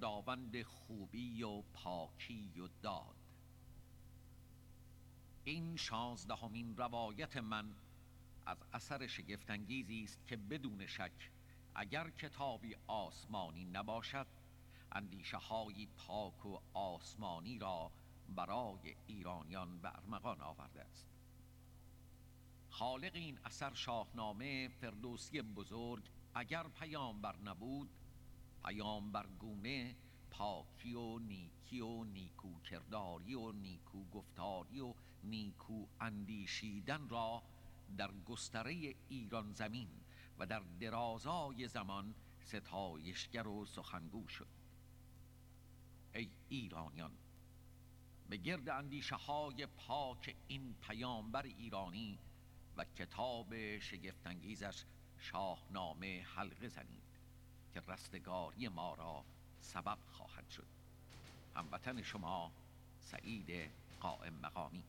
خداوند خوبی و پاکی و داد. این شانزدهمین روایت من از اثر شگفتانگیزی است که بدون شک اگر کتابی آسمانی نباشد اندیشه های پاک و آسمانی را برای ایرانیان به ارمغان آورده است. خالق این اثر شاهنامه فردوسی بزرگ اگر پیامبر نبود پیامبر گونه پاکی و نیکی و نیکو کرداری و نیکو گفتاری و نیکو اندیشیدن را در گستره ایران زمین و در درازای زمان ستایشگر و سخنگو شد. ای ایرانیان به گرد اندیشه های پاک این پیامبر ایرانی و کتاب شگفتانگیزش شاهنامه حلقه زنید. که رستگاری ما را سبب خواهد شد. هموطن شما سعید قائم مقامی.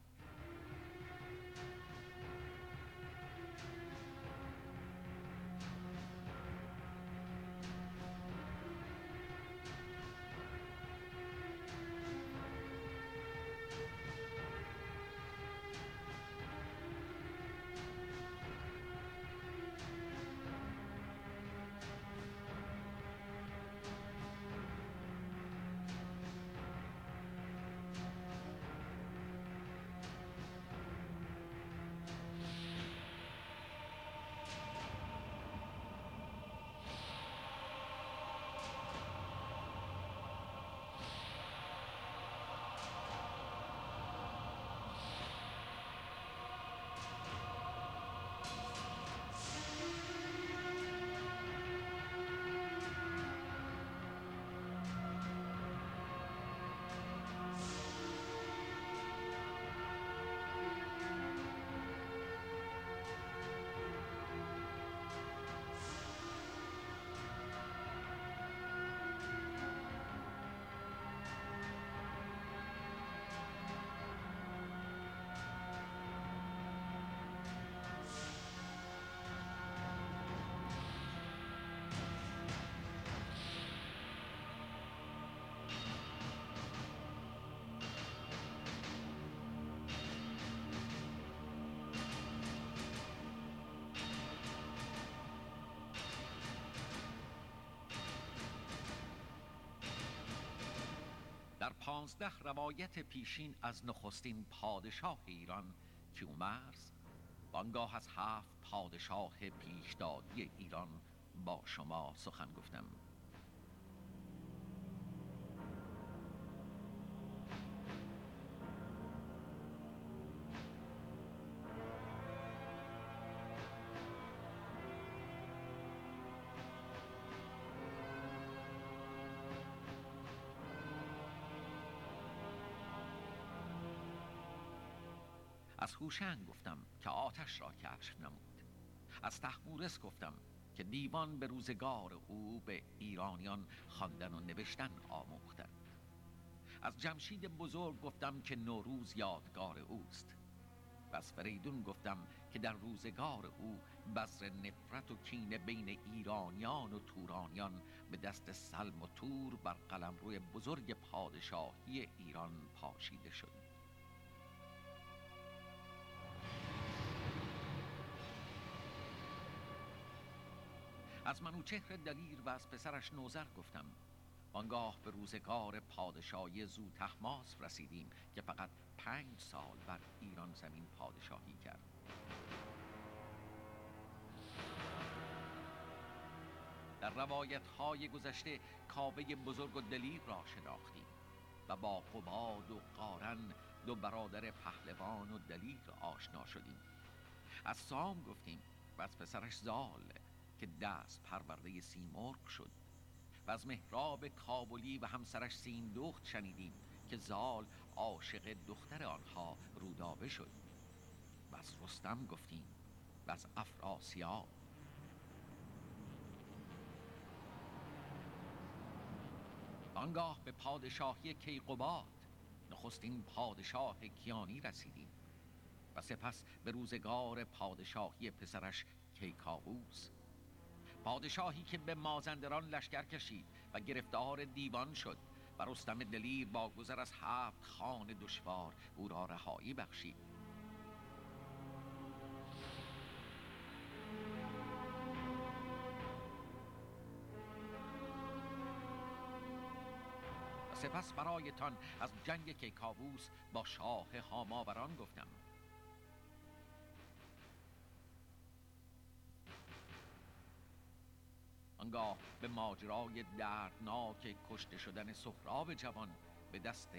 در پانزده روایت پیشین از نخستین پادشاه ایران کیومرز بانگاه از هفت پادشاه پیشدادی ایران با شما سخن گفتم. از هوشنگ گفتم که آتش را کشف نمود. از تحمورس گفتم که دیوان به روزگار او به ایرانیان خواندن و نوشتن آموختند از جمشید بزرگ گفتم که نوروز یادگار اوست. و از فریدون گفتم که در روزگار او بذر نفرت و کینه بین ایرانیان و تورانیان به دست سلم و تور بر قلمرو بزرگ پادشاهی ایران پاشیده شد. از منوچهر دلیر و از پسرش نوزر گفتم. آنگاه به روزگار پادشاهی زو تحماس رسیدیم که فقط پنج سال بر ایران زمین پادشاهی کرد. در روایت های گذشته کاوه بزرگ و دلیر را شناختیم و با قباد و قارن دو برادر پهلوان و دلیر آشنا شدیم. از سام گفتیم و از پسرش زال که دست پرورده سیمرغ شد. و از مهراب کابلی و همسرش سیندخت شنیدیم که زال عاشق دختر آنها رودابه شد. و از رستم گفتیم و از افراسیاب. آنگاه به پادشاهی کیقوباد نخستین پادشاه کیانی رسیدیم. و سپس به روزگار پادشاهی پسرش کیکاووس پادشاهی که به مازندران لشکر کشید و گرفتار دیوان شد و رستم دلیر با گذر از هفت خان دشوار او را رهایی بخشید. سپس برایتان از جنگ کیکاووس با شاه هاماوران گفتم. آنگاه به ماجرای دردناک کشته شدن سهراب جوان به دست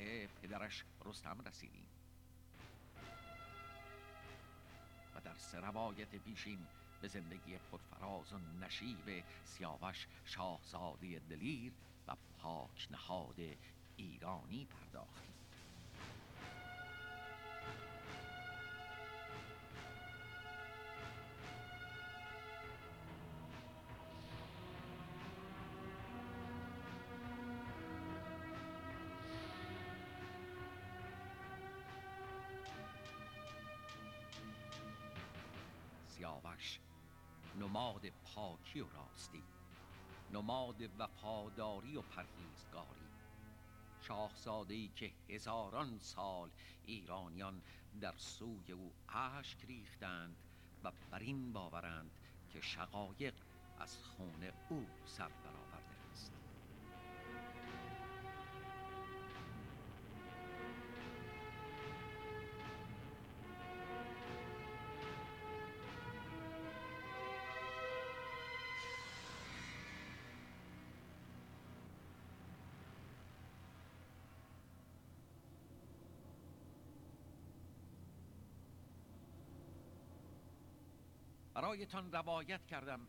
پدرش رستم رسیدیم. و در سه روایت پیشین به زندگی پرفراز و نشیب سیاوش شاهزاده دلیر و پاک نهاد ایرانی پرداختیم. نماد پاکی و راستی نماد وفاداری و پرهیزگاری. شاهزاده ای که هزاران سال ایرانیان در سوی او اشک ریختند و بر این باورند که شقایق از خون او سر برآورده برایتان روایت کردم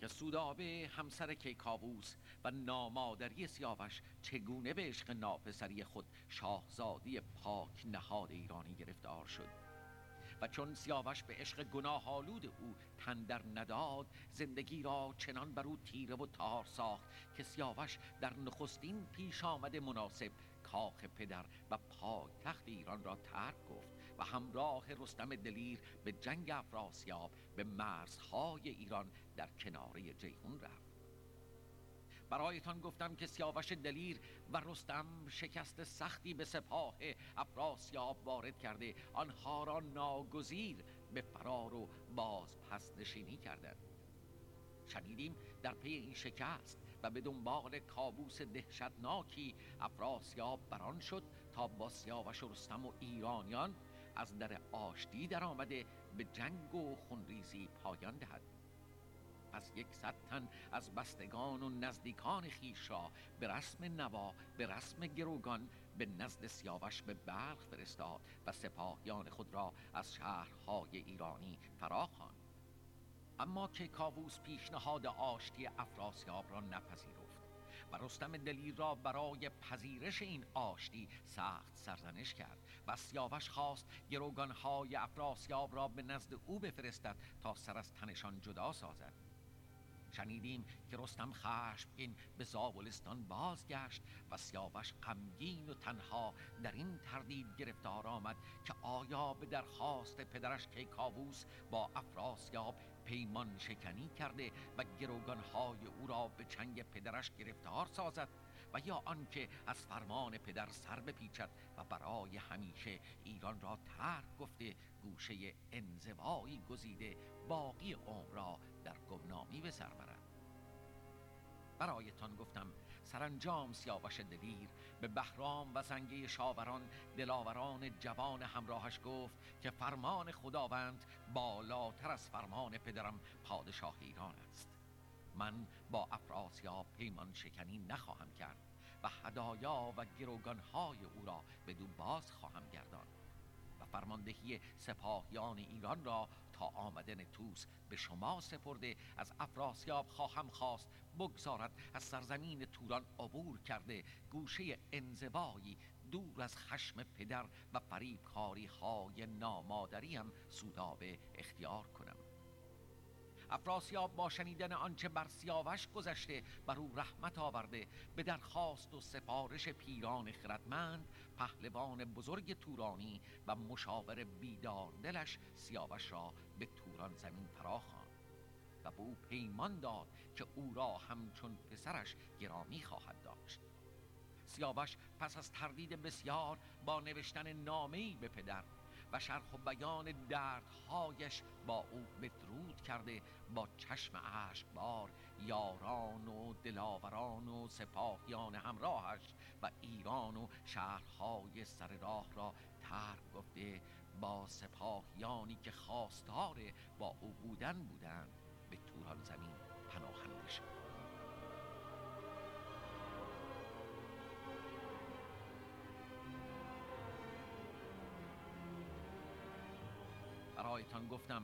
که سودابه همسر کیکاووس و نامادری سیاوش چگونه به عشق ناپسری خود شاهزادی پاک نهاد ایرانی گرفتار شد و چون سیاوش به عشق گناه آلود او تندر نداد زندگی را چنان بر او تیره و تار ساخت که سیاوش در نخستین پیش آمد مناسب کاخ پدر و پایتخت ایران را ترک گفت و همراه رستم دلیر به جنگ افراسیاب به مرزهای ایران در کناره جیهون رفت. برایتان گفتم که سیاوش دلیر و رستم شکست سختی به سپاه افراسیاب وارد کرده. آنها را ناگزیر به فرار و باز پس نشینی کردند. شنیدیم در پی این شکست و به دنبال کابوس دهشتناکی افراسیاب بران شد تا با سیاوش و رستم و ایرانیان از در آشتی در آمده به جنگ و خونریزی پایان دهد. پس یک تن از بستگان و نزدیکان خیش را به رسم نوا به رسم گروگان به نزد سیاوش به بلخ فرستاد و سپاهیان خود را از شهرهای ایرانی فراخواند اما که کاووس پیشنهاد آشتی افراسیاب را نپذیرفت. و رستم دلیر را برای پذیرش این آشتی سخت سرزنش کرد و سیاوش خواست گروگانهای افراسیاب را به نزد او بفرستد تا سر از تنشان جدا سازد. شنیدیم که رستم خشمگین به زابلستان بازگشت و سیاوش غمگین و تنها در این تردید گرفتار آمد که آیا به درخواست پدرش کیکاووس با افراسیاب پیمان شکنی کرده و گروگانهای او را به چنگ پدرش گرفتار سازد و یا آنکه از فرمان پدر سر بپیچد و برای همیشه ایران را ترک گفته گوشه انزوایی گزیده باقی عمر را در گمنامی به سر برد. برایتان گفتم سرانجام سیاوش دلیر. به بهرام و زنگه شاوران دلاوران جوان همراهش گفت که فرمان خداوند بالاتر از فرمان پدرم پادشاه ایران است. من با افراسیاب پیمان شکنی نخواهم کرد و هدایا و گروگانهای او را به دو باز خواهم گردان و فرماندهی سپاهیان ایران را تا آمدن توس به شما سپرده از افراسیاب خواهم خواست. بگذارد از سرزمین توران عبور کرده گوشه انزوایی دور از خشم پدر و فریبکاری های هم سودابه اختیار کنم. افراسیاب با شنیدن آنچه بر سیاوش گذشته بر او رحمت آورده به درخواست و سفارش پیران خردمند پهلوان بزرگ تورانی و مشاور بیدار دلش سیاوش را توران زمین فراخواند و به او پیمان داد که او را همچون پسرش گرامی خواهد داشت. سیاوش پس از تردید بسیار با نوشتن نامه‌ای به پدر و شرح و بیان دردهایش با او بدرود کرده با چشم بار یاران و دلاوران و سپاهیان همراهش و ایران و شهرهای سر راه را ترک گفته با سپاهیانی که خواستار با او بودن بودند به توران زمین پناهنده شد. برایتان گفتم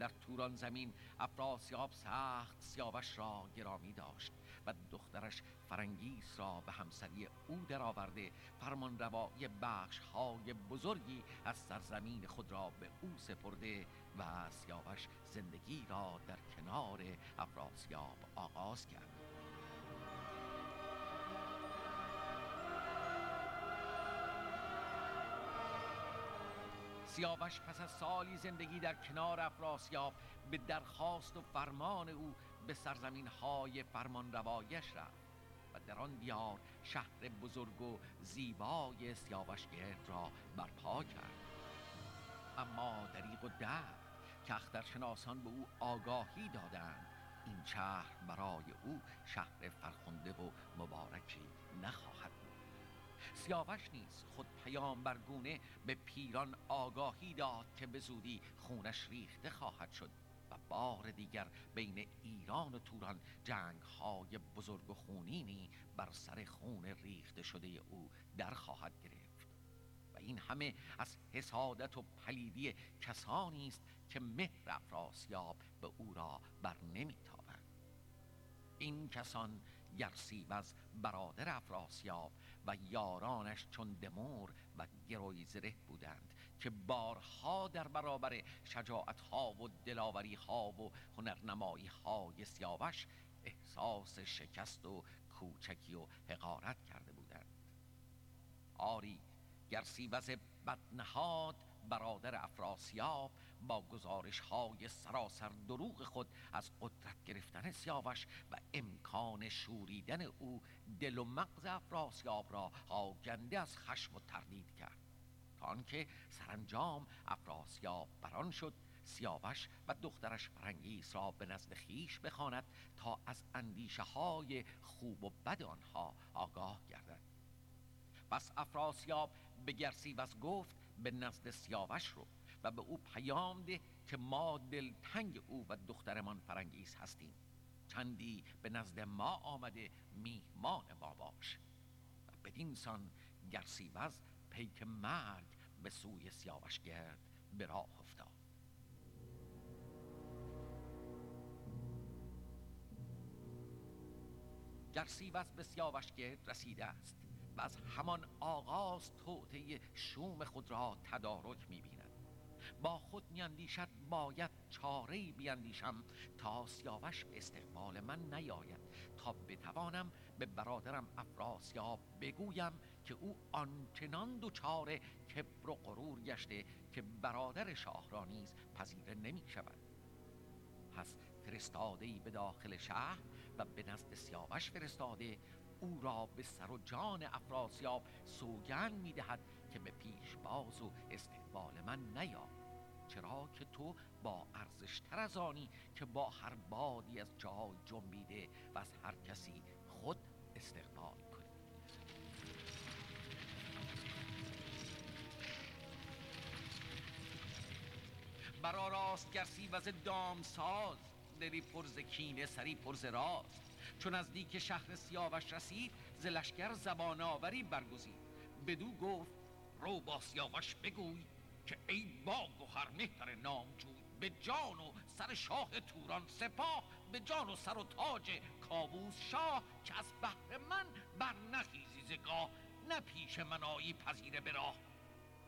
در توران زمین افراسیاب سخت سیاوش را گرامی داشت و دخترش فرنگیس را به همسری او درآورده فرمان روایی بخش های بزرگی از سرزمین خود را به او سپرده و سیاوش زندگی را در کنار افراسیاب آغاز کرد. سیاوش پس از سالی زندگی در کنار افراسیاب به درخواست و فرمان او به سرزمین های فرمان روایش رفت و در آن دیار شهر بزرگ و زیبای سیاوش گرد را برپا کرد. اما دریق و درد که اخترشناسان به او آگاهی دادند این شهر برای او شهر فرخنده و مبارکی نخواهد سیاوش نیز خود پیام برگونه به پیران آگاهی داد که به زودی خونش ریخته خواهد شد و بار دیگر بین ایران و توران جنگ های بزرگ و خونینی بر سر خون ریخته شده او در خواهد گرفت. و این همه از حسادت و پلیدی کسانی است که مهر افراسیاب به او را بر نمیتابند. این کسان گرسیوز برادر افراسیاب و یارانش چون دمور و گرویزره بودند که بارها در برابر شجاعت ها و دلاوری ها و هنرنمایی های سیاوش احساس شکست و کوچکی و حقارت کرده بودند. آری گرسیوز بدنهاد برادر افراسیاب با گزارش های سراسر دروغ خود از قدرت گرفتن سیاوش و امکان شوریدن او دل و مغز افراسیاب را آگنده از خشم و تردید کرد. تا آنکه سرانجام افراسیاب بران شد سیاوش و دخترش فرنگیس را به نزد خویش بخواند تا از اندیشه های خوب و بد آنها آگاه گردد. پس افراسیاب به گرسیوز گفت به نزد سیاوش رو. و به او پیام ده که ما دلتنگ او و دخترمان فرنگیس هستیم. چندی به نزد ما آمده میهمان ما باش و بدین سان گرسیوز پیک مرگ به سوی سیاوش گرد به راه افتاد. گرسیوز به سیاوش گرد رسیده است و از همان آغاز توطه شوم خود را تدارک می‌بیند با خود میاندیشد باید چاره بیاندیشم تا سیاوش به استقبال من نیاید. تا بتوانم به برادرم افراسیاب بگویم که او آنچنان دچار کبر و غرور گشته که برادر شاه را نیز پذیره نمی شود. پس فرستاده ای به داخل شهر و به نزد سیاوش فرستاده او را به سر و جان افراسیاب سوگن می‌دهد که به پیش باز و استقبال من نیاد چرا که تو با ارزشتر از آنی که با هر بادی از جای جنبیده و از هر کسی خود استقبال کنی. برا راست گرسی وز دام ساز دلی پرز کینه سری پرز راست چون از دیک شهر سیاوش رسید ز لشکر زبان آوری برگزید. بدو گفت رو با سیاوش بگوی که ای با گوهر مهتر نامجوی به جان و سر شاه توران سپاه به جان و سر و تاج کاووس شاه که از بحر من بر نخیزی زگاه نه پیش من آیی پذیره به راه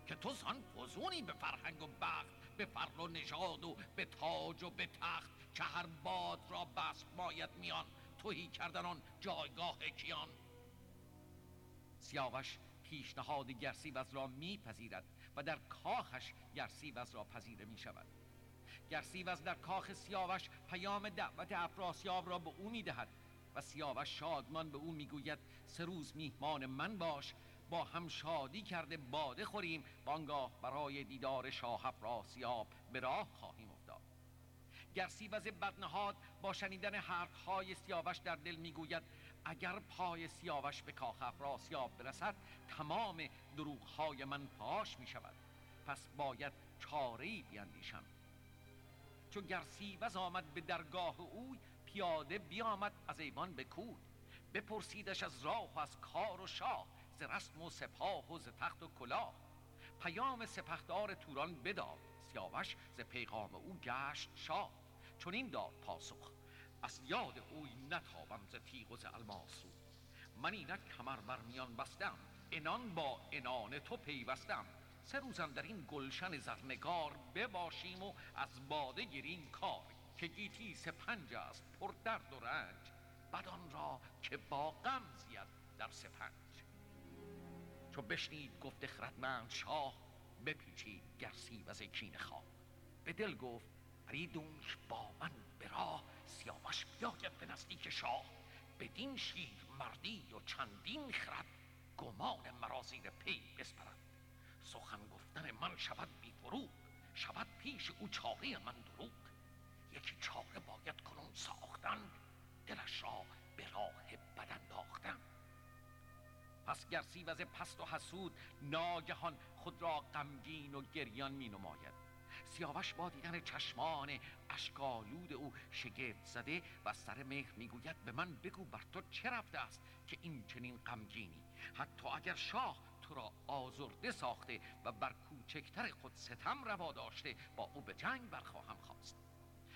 که تو زان فزونی به فرهنگ و بخت به فرل و نژاد و به تاج و به تخت که هر باد را بسط ماید میان توهی کردن آن جایگاه کیان سیاوش پیشنهاد گرسیوز را میپذیرد و در کاخش گرسیوز را پذیره می شود گرسیوز در کاخ سیاوش پیام دعوت افراسیاب را به او می‌دهد و سیاوش شادمان به او می‌گوید سه روز میهمان من باش با هم شادی کرده باده خوریم بانگاه برای دیدار شاه افراسیاب به راه خواهیم افتاد. گرسیوز بدنهاد با شنیدن حرفهای سیاوش در دل می‌گوید اگر پای سیاوش به کاخ افراسیاب برسد تمام دروغهای من پاش می شود پس باید چاره بیاندیشم چو گرسیوز آمد به درگاه اوی پیاده بیامد از ایوان به کوی. بپرسیدش از راه و از کار و شاه ز رسم و سپاه و ز تخت و کلاه. پیام سپهدار توران بداد. سیاوش ز پیغام او گشت شاه. چون این داد پاسخ. از یاد اوی نتابم ز تیغ و ز الماس من اینک کمر بر میان بستم انان با انان تو پیوستم سه روزم در این گلشن زرنگار بباشیم و از باده گیریم کار که گیتی سپنج است پر درد و رنج بدان را که با غم زید در سپنج چو بشنید گفت خردمند شاه بپیچید گرسی و زکین خواه به دل گفت فریدونش با من به سیاوش بیاید به نزدیک شاه. بدین شیر مردی و چندین خرد گمان مرا زیر پی بسپرد. سخن گفتن من شود بی فروغ شود پیش او چاره من دروغ. یکی چاره باید کنون ساختن دلش را به راه بد انداختن. پس گرسیوز پست و حسود ناگهان خود را غمگین و گریان می نماید. سیاوش با دیدن چشمان اشکالود او شگفت زده و سر مهر می‌گوید به من بگو بر تو چه رفته است که این چنین غمگینی؟ حتی اگر شاه تو را آزرده ساخته و بر کوچکتر خود ستم روا داشته با او به جنگ برخواهم خواست.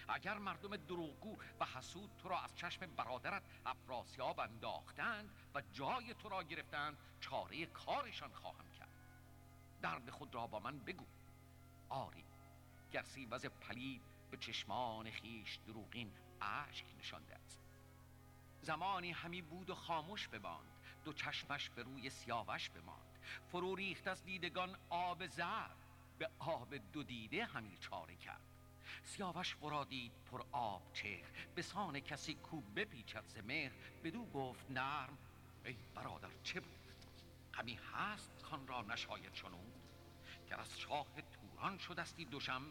اگر مردم دروغگو و حسود تو را از چشم برادرت افراسیاب انداختند و جای تو را گرفتند چاره کارشان خواهم کرد. درد خود را با من بگو. آری گرسیوز پلید به چشمان خیش دروغین اشک نشانده است. زمانی همی بود و خاموش بماند دو چشمش به روی سیاوش بماند. فرو ریخت از دیدگان آب زر به آب دو دیده همی چاره کرد. سیاوش ورا دید پر آب چهر به سان کسی کو بپیچد ز مهر. بدو گفت نرم ای برادر چه بود؟ همی هست کان را نشاید چنون گر از شاه توران شدستی دوشم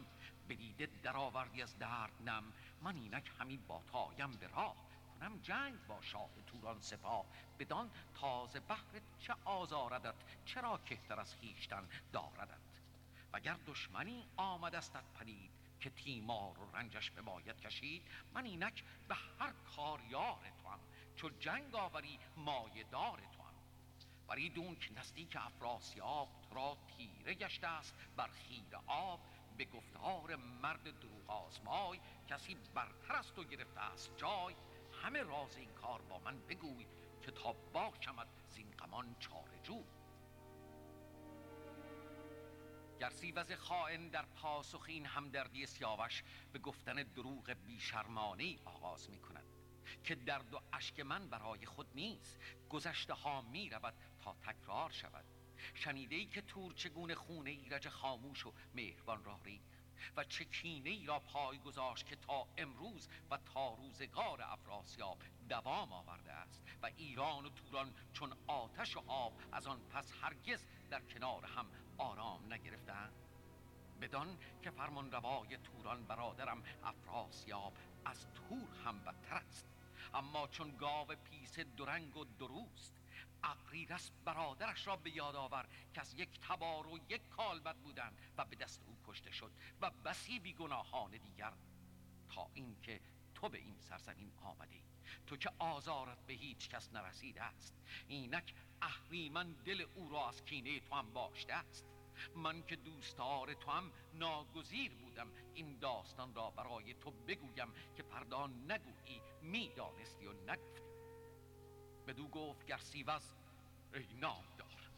به دیده درآوردی از درد نم. من اینک همی با تایم به راه کنم جنگ با شاه توران سپاه. بدان تازه بهر چه آزاردت چرا کهتر از خیشتن داردت. وگر دشمنی آمدستت پدید که تیمار و رنجش به باید کشید من اینک به هر کار یار تو هم چو جنگ آوری مایه دار تو هم وریدون که نزدیک افراسیاب را تیره گشته است بر خیر آب به گفتار مرد دروغ آزمای کسی برتر از تو گرفته است جای. همه راز این کار با من بگوی که تا باشمد زین غمان چاره جوی. خائن در پاسخ این همدردی سیاوش به گفتن دروغ بیشرمانه آغاز می کند که درد و اشک من برای خود نیست گذشته ها می رود تا تکرار شود. شنیده ای که تور چگونه خونه ایرج خاموش و مهربان را ریخت و چه کینه ای را پای گذاشت که تا امروز و تا روزگار افراسیاب دوام آورده است و ایران و توران چون آتش و آب از آن پس هرگز در کنار هم آرام نگرفتند بدان که فرمان روای توران برادرم افراسیاب از تور هم بدتر است اما چون گاو پیس درنگ و دروست اقریرس برادرش را به یاد آور که از یک تبار و یک کالبد بودند و به دست او کشته شد و بسی بیگناهان دیگر تا اینکه تو به این سرزمین آمدی. تو که آزارت به هیچ کس نرسیده است اینک اهریمن دل او را از کینه تو هم باشته است من که دوستار تو هم ناگزیر بودم. این داستان را برای تو بگویم که پردان نگویی می‌دانستی و نگفتی. بدو گفت گرسیوز ای نامدار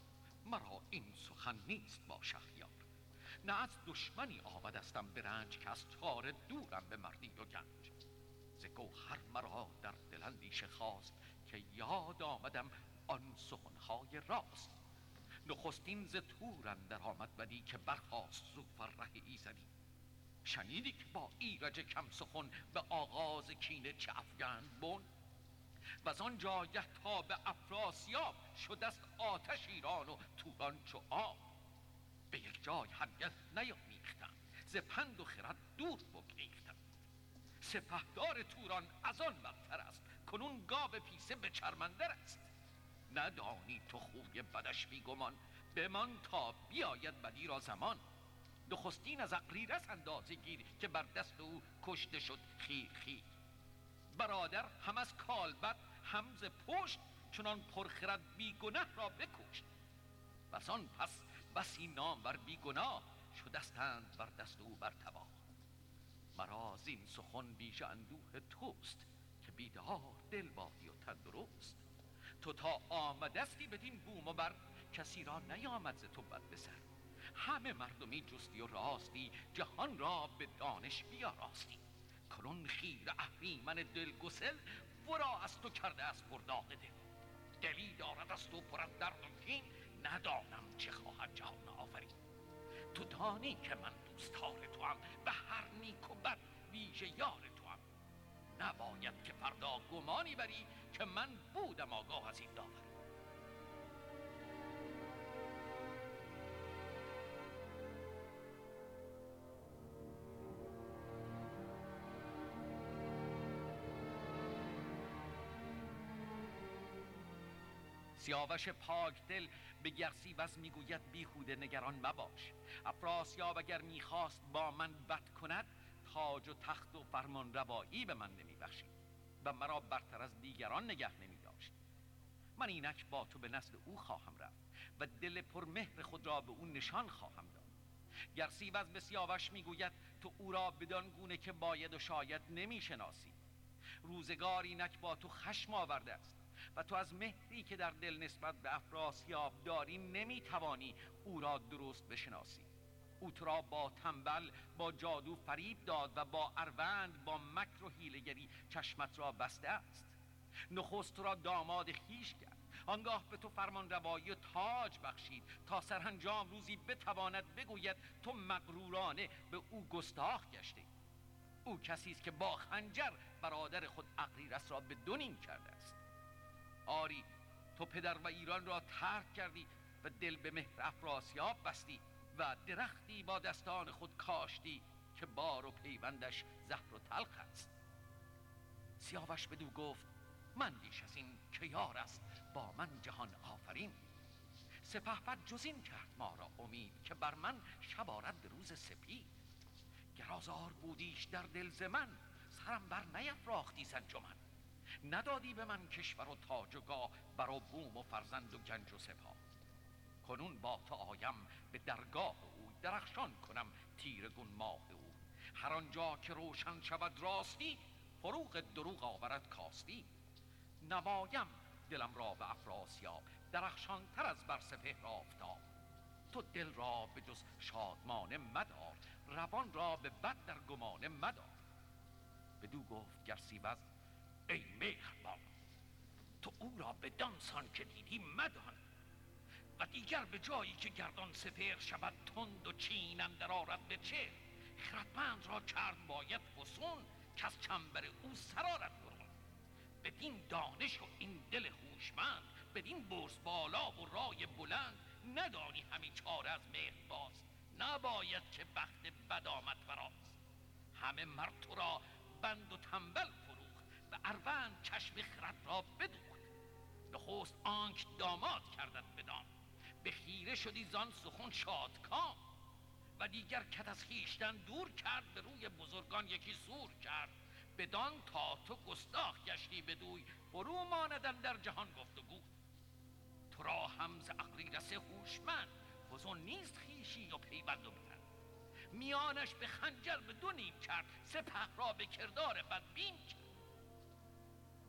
مرا این سخن نیست با شهریار. نه از دشمنی آمدستم به رنج که از چاره دورم به مردی و گنج. ز گوهر مرا در دل اندیشه خواست که یاد آمدم آن سخنهای راست. نخستین ز تور اندر آمد بدی که برخاست زو ره ایزدی شنیدی که با ایرج کم سخن به آغاز کینه چه افگند بون و آن جایه تا به افراسیاب شدست آتش ایران و توران چو آب. به یک جای هرگز نیامیختند ز پند و خرد دور بگریختند سپهدار توران از آن بدتر است. کنون گاو پیسه به چرمندر است. ندانی تو خوی بدش بیگمان. بمان تا بیاید بدی را زمان. نخستین از اقریرس اندازه گیر که بر دست او کشته شد خیر خیر برادر هم از کالبد هم پشت چنان پرخرد بیگنه را بکشت. و پس بسی نام بر بیگناه شدستند بر دست او بر تباه. مرا زین سخن بیش اندوه توست که بیدار دل بادی و تندرست. تو تا آمدستی بدین بوم و بر کسی را نیامد ز تو بد بسر. همه مردمی جستی و راستی جهان را به دانش بیاراستی. کنون خیر اهریمن دل گسل ورا از تو کرده از برداغ دل. دلی دارد از تو پر از درد و ندانم چه خواهد جهان آفرین. تو دانی که من دوستار تو هم به هر نیک و بد ویژه یار تو هم نباید که فردا گمانی بری که من بودم آگاه از این داور. سیاوش پاک دل به گرسیوز می‌گوید بیهوده نگران مباش. افراسیاب اگر می‌خواست با من بد کند تاج و تخت و فرمان روایی به من نمیبخشید و مرا برتر از دیگران نگه نمی داشت من اینک با تو به نسل او خواهم رفت و دل پرمهر خود را به او نشان خواهم داد. گرسیوز به سیاوش می‌گوید تو او را بدان گونه که باید و شاید نمی‌شناسی. روزگاری نک با تو خشم آورده است. و تو از مهری که در دل نسبت به افراسیاب داری نمی‌توانی او را درست بشناسی. او تو را با تنبل با جادو فریب داد و با اروند با مکر و حیلگری چشمت را بسته است. نخست را داماد خیش کرد. آنگاه به تو فرمان روایی و تاج بخشید. تا سرانجام روزی بتواند بگوید تو مغرورانه به او گستاخ گشته او کسی است که با خنجر برادر خود اقریرس را به دونین کرده است. آری تو پدر و ایران را ترک کردی و دل به مهر افراسیاب بستی و درختی با دستان خود کاشتی که بار و پیوندش زهر و تلخ است. سیاوش بدو گفت من بیش از این که یار است با من جهان آفرین. سپه بد جز این کرد ما را امید که بر من شب آرد روز سپید. گرازار بودیش در دل ز من سرم بر نیفراختی سنجمن. ندادی به من کشور و تاج و گاه برا بوم و فرزند و گنج و سپاه. کنون با تو آیم به درگاه او درخشان کنم تیر گون ماه او. هر آنجا که روشن شود راستی فروغ دروغ آورد کاستی. نمایم دلم را به افراسیاب درخشان تر از بر سپهر آفتاب تو دل را به جز شادمانه مدار روان را به بد در گمانه مدار. بدو گفت گرسیوز ای مهربان تو او را به دانسان که دیدی مدان و دیگر به جایی که گردان سپر شود تند و چین اندر آرد به چه خردمند را کرد باید فسون که از چنبر او سرارد برون بدین دانش و این دل هوشمند بدین برز بالا و رای بلند ندانی همین چاره از مهر باز نباید که بخت بد آمد فراز همه مرد تو را بند و تنبل و اروند چشم خرد را بدوخت. نخست آنک داماد کردت بدان به خیره شدی زان سخن شادکام. و دیگر کت از خیشتن دور کرد به روی بزرگان یکی سور کرد. بدان تا تو گستاخ گشتی بدوی فرو ماندن در جهان گفتگو تو را همز اقریرس هوشمند فزون نیست خیشی و پیوند و بلند میانش به خنجر به دو نیم کرد سپه را به کردار بدبین کرد.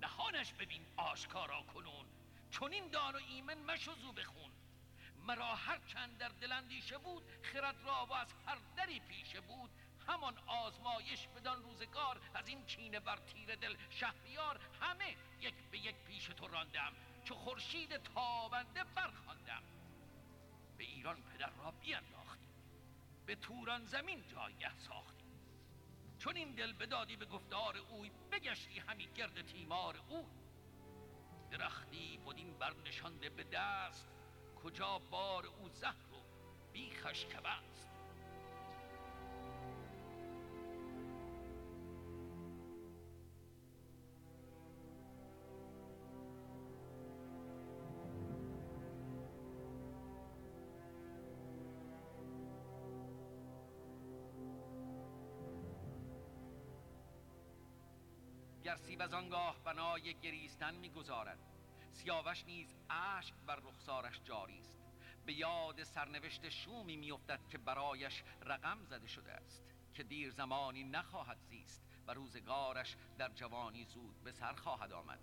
نهانش ببین آشکارا کنون. چون این دان و ایمن مشو بخون. مرا هر چند در دلندیشه بود خرد را و از هر دری پیشه بود. همان آزمایش بدان روزگار از این چینه بر تیر دل شهریار همه یک به یک پیش تو راندم. چو خورشید تابنده برخواندم. به ایران پدر را بینداختیم به توران زمین جایگه ساختیم چون این دل بدادی به گفتار اوی بگشتی همی گرد تیمار او درختی بودین بر نشانده به دست کجا بار او زهر و بیخش که بست گر سیب از آنگاه بنای گریستن می‌گذارد. سیاوش نیز اشک بر رخسارش جاری است. به یاد سرنوشت شومی میافتد که برایش رقم زده شده است که دیر زمانی نخواهد زیست و روزگارش در جوانی زود به سر خواهد آمد.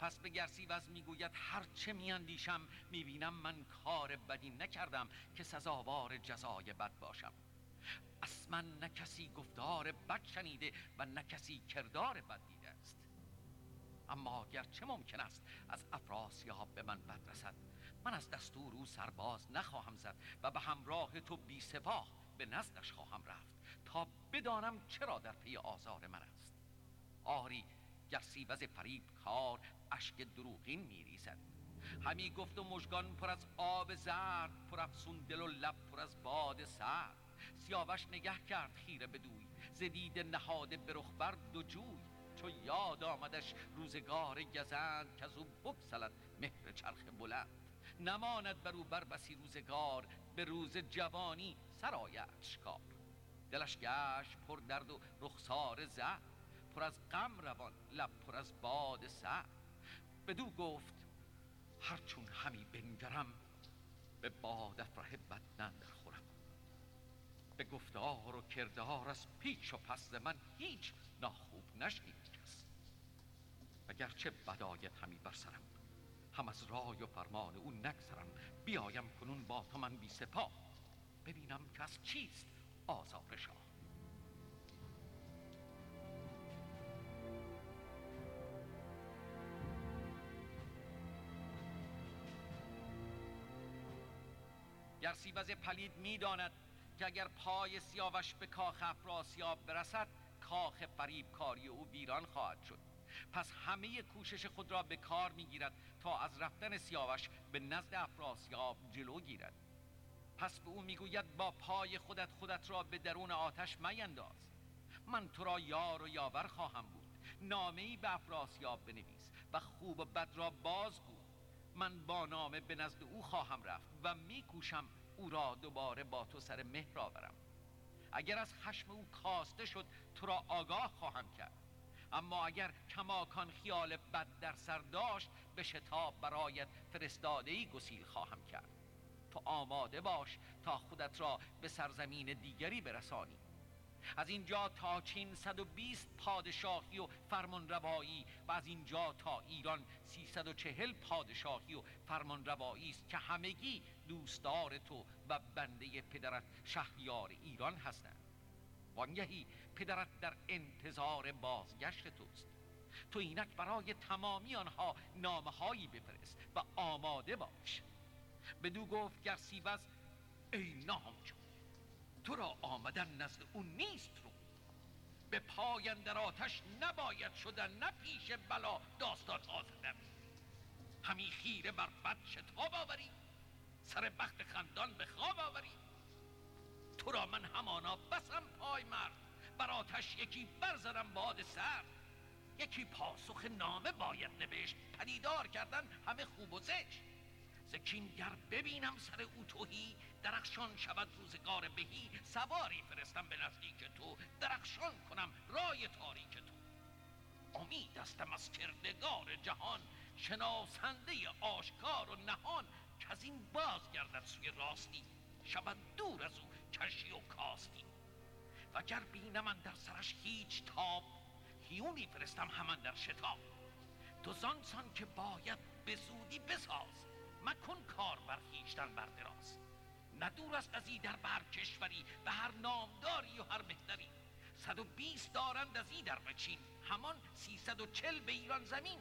پس به گرسیوز می‌گوید هرچه میاندیشم می‌بینم من کار بدی نکردم که سزاوار جزای بد باشم. اصلا نه کسی گفتار بد شنیده و نه کسی کردار بد دیده اما چه ممکن است از افراسیاب به من بد رسد من از دستور او سر باز نخواهم زد و به همراه تو بی سپاه به نزدش خواهم رفت تا بدانم چرا در پی آزار من است. آری گرسیوز فریب کار اشک دروغین میریزد. همی گفت و مژگان پر از آب زرد پر افسون دل و لب پر از باد سرد. سیاوش نگه کرد خیره بدوی ز دیده نهاده به رخ دو جوی. چو یاد آمدش روزگار گزند که از او بکسلد مهر چرخ بلند. نماند بر او بر بسی روزگار به روز جوانی سرایش کار دلش گشت پر درد و رخسار زه پر از غم روان لب پر از باد سر بدو گفت هرچون همی بنگرم به باد افره بد خورم به گفتار و کردار از پیش و پس من هیچ ناخوب نشنید کس. اگرچه بدایت همی بر سرم هم از رای و فرمان او نگذرم. بیایم کنون با تو من بی سپاه ببینم که از چیست آزار شاه گرسیوز پلید می‌داند که اگر پای سیاوش به کاخ افراسیاب برسد کاخ کاری او ویران خواهد شد. پس همه کوشش خود را به کار می‌گیرد تا از رفتن سیاوش به نزد افراسیاب جلو گیرد. پس به او می‌گوید با پای خودت خودت را به درون آتش مینداز من تو را یار و یاور خواهم بود. نامه ای به افراسیاب بنویس و خوب و بد را بازگو. من با نامه به نزد او خواهم رفت و میکوشم او را دوباره با تو سر مهر آورم. اگر از خشم او کاسته شد تو را آگاه خواهم کرد. اما اگر کماکان خیال بد در سر داشت به شتاب برایت فرستاده ای گسیل خواهم کرد. تو آماده باش تا خودت را به سرزمین دیگری برسانی. از اینجا تا چین 120 پادشاهی و فرمان روایی و از اینجا تا ایران 340 پادشاهی و فرمان روایی است که همگی دوستدار تو و بنده پدرت شهریار ایران هستند. وانگهی پدرت در انتظار بازگشت توست. تو اینک برای تمامی آنها نامه هایی بفرست و آماده باش. بدو گفت گر سیوز ای نامجو تو را آمدن نزد او نیست رو. به پاین در آتش نباید شدن نه پیش بلا. داستان آزدن همی خیره بر بد شتاب آوری سر بخت خندان به خواب آوری. تو را من همانا بسم پای مرد. بر آتش یکی برزدم باد سر یکی پاسخ نامه باید نوشت پدیدار کردن همه خوب و زشت. گر ببینم سر او توهی درخشان شود روزگار بهی. سواری فرستم به نزدیک تو درخشان کنم رای تاریک تو. امید استم از کردگار جهان شناسنده آشکار و نهان که از این باز گردد سوی راستی. شود دور از او کشی و کاستی. و گر بینم در سرش هیچ تاب هیونی فرستم همان در شتاب. تو زانسان که باید به زودی بساز. مکن کار بر خیشتن بر دراز. ندور است از در بر کشوری به هر نامداری و هر مهتری. صد و بیست دارند از ای در بچین همان سیصد و چل به ایران زمین.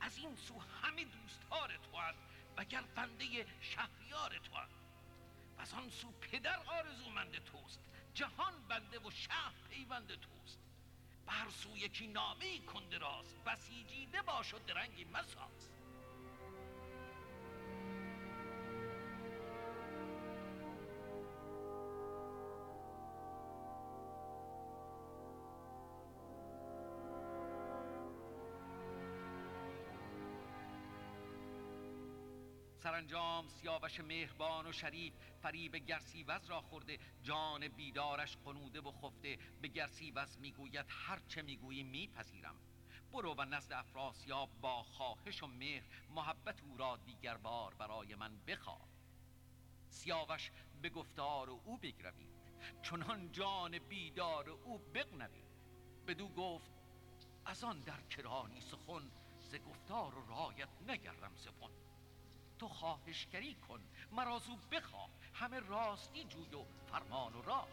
از این سو همه دوستار تو هست وگر بنده شهریار تو هست و از آن سو پدر آرزومند توست جهان بنده و شهر پیوند توست. بر سو یکی نامه کنده راست بسیجیده باش و درنگی مساز. سرانجام سیاوش مهربان و شریف فریب گرسیوز را خورده جان بیدارش قنوده و خفته. به گرسیوز می‌گوید هر چه می‌گویی میپذیرم. برو و نزد افراسیاب با خواهش و مهر محبت او را دیگر بار برای من بخواه. سیاوش به گفتار او بگروید چنان جان بیدار او بغنوید. بدو گفت از آن در کرانی سخن ز گفتار و رایت نگرم سپن تو خواهشگری کن مرا زو بخواه. همه راستی جوی و فرمان و راه.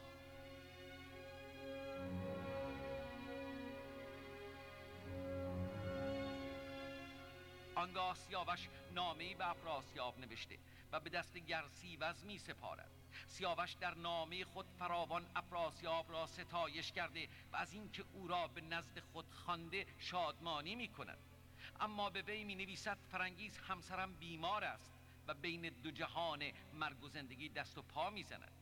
آنگاه سیاوش نامه به افراسیاب نوشته و به دست گرسیوز می سپارد سیاوش در نامه خود فراوان افراسیاب را ستایش کرده و از اینکه او را به نزد خود خوانده شادمانی می کند اما به وی می نویسد فرنگیز همسرم بیمار است و بین دو جهان مرگ و زندگی دست و پا می زند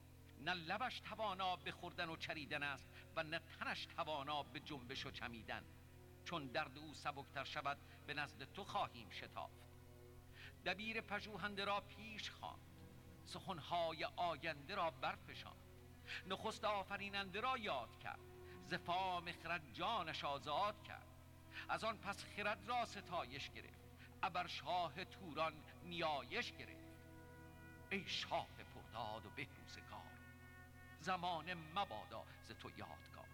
نه لبش توانا به خوردن و چریدن است و نه تنش توانا به جنبش و چمیدن. چون درد او سبکتر شود به نزد تو خواهیم شتافت. دبیر پژوهنده را پیش خواند. سخنهای آینده را برفشاند. نخست آفریننده را یاد کرد. ز فام خرد جانش آزاد کرد. از آن پس خرد را ستایش گرفت. ابر شاه توران نیایش گرفت. ای شاه پرداد و بهروزگار زمان مبادا ز تو یادگار.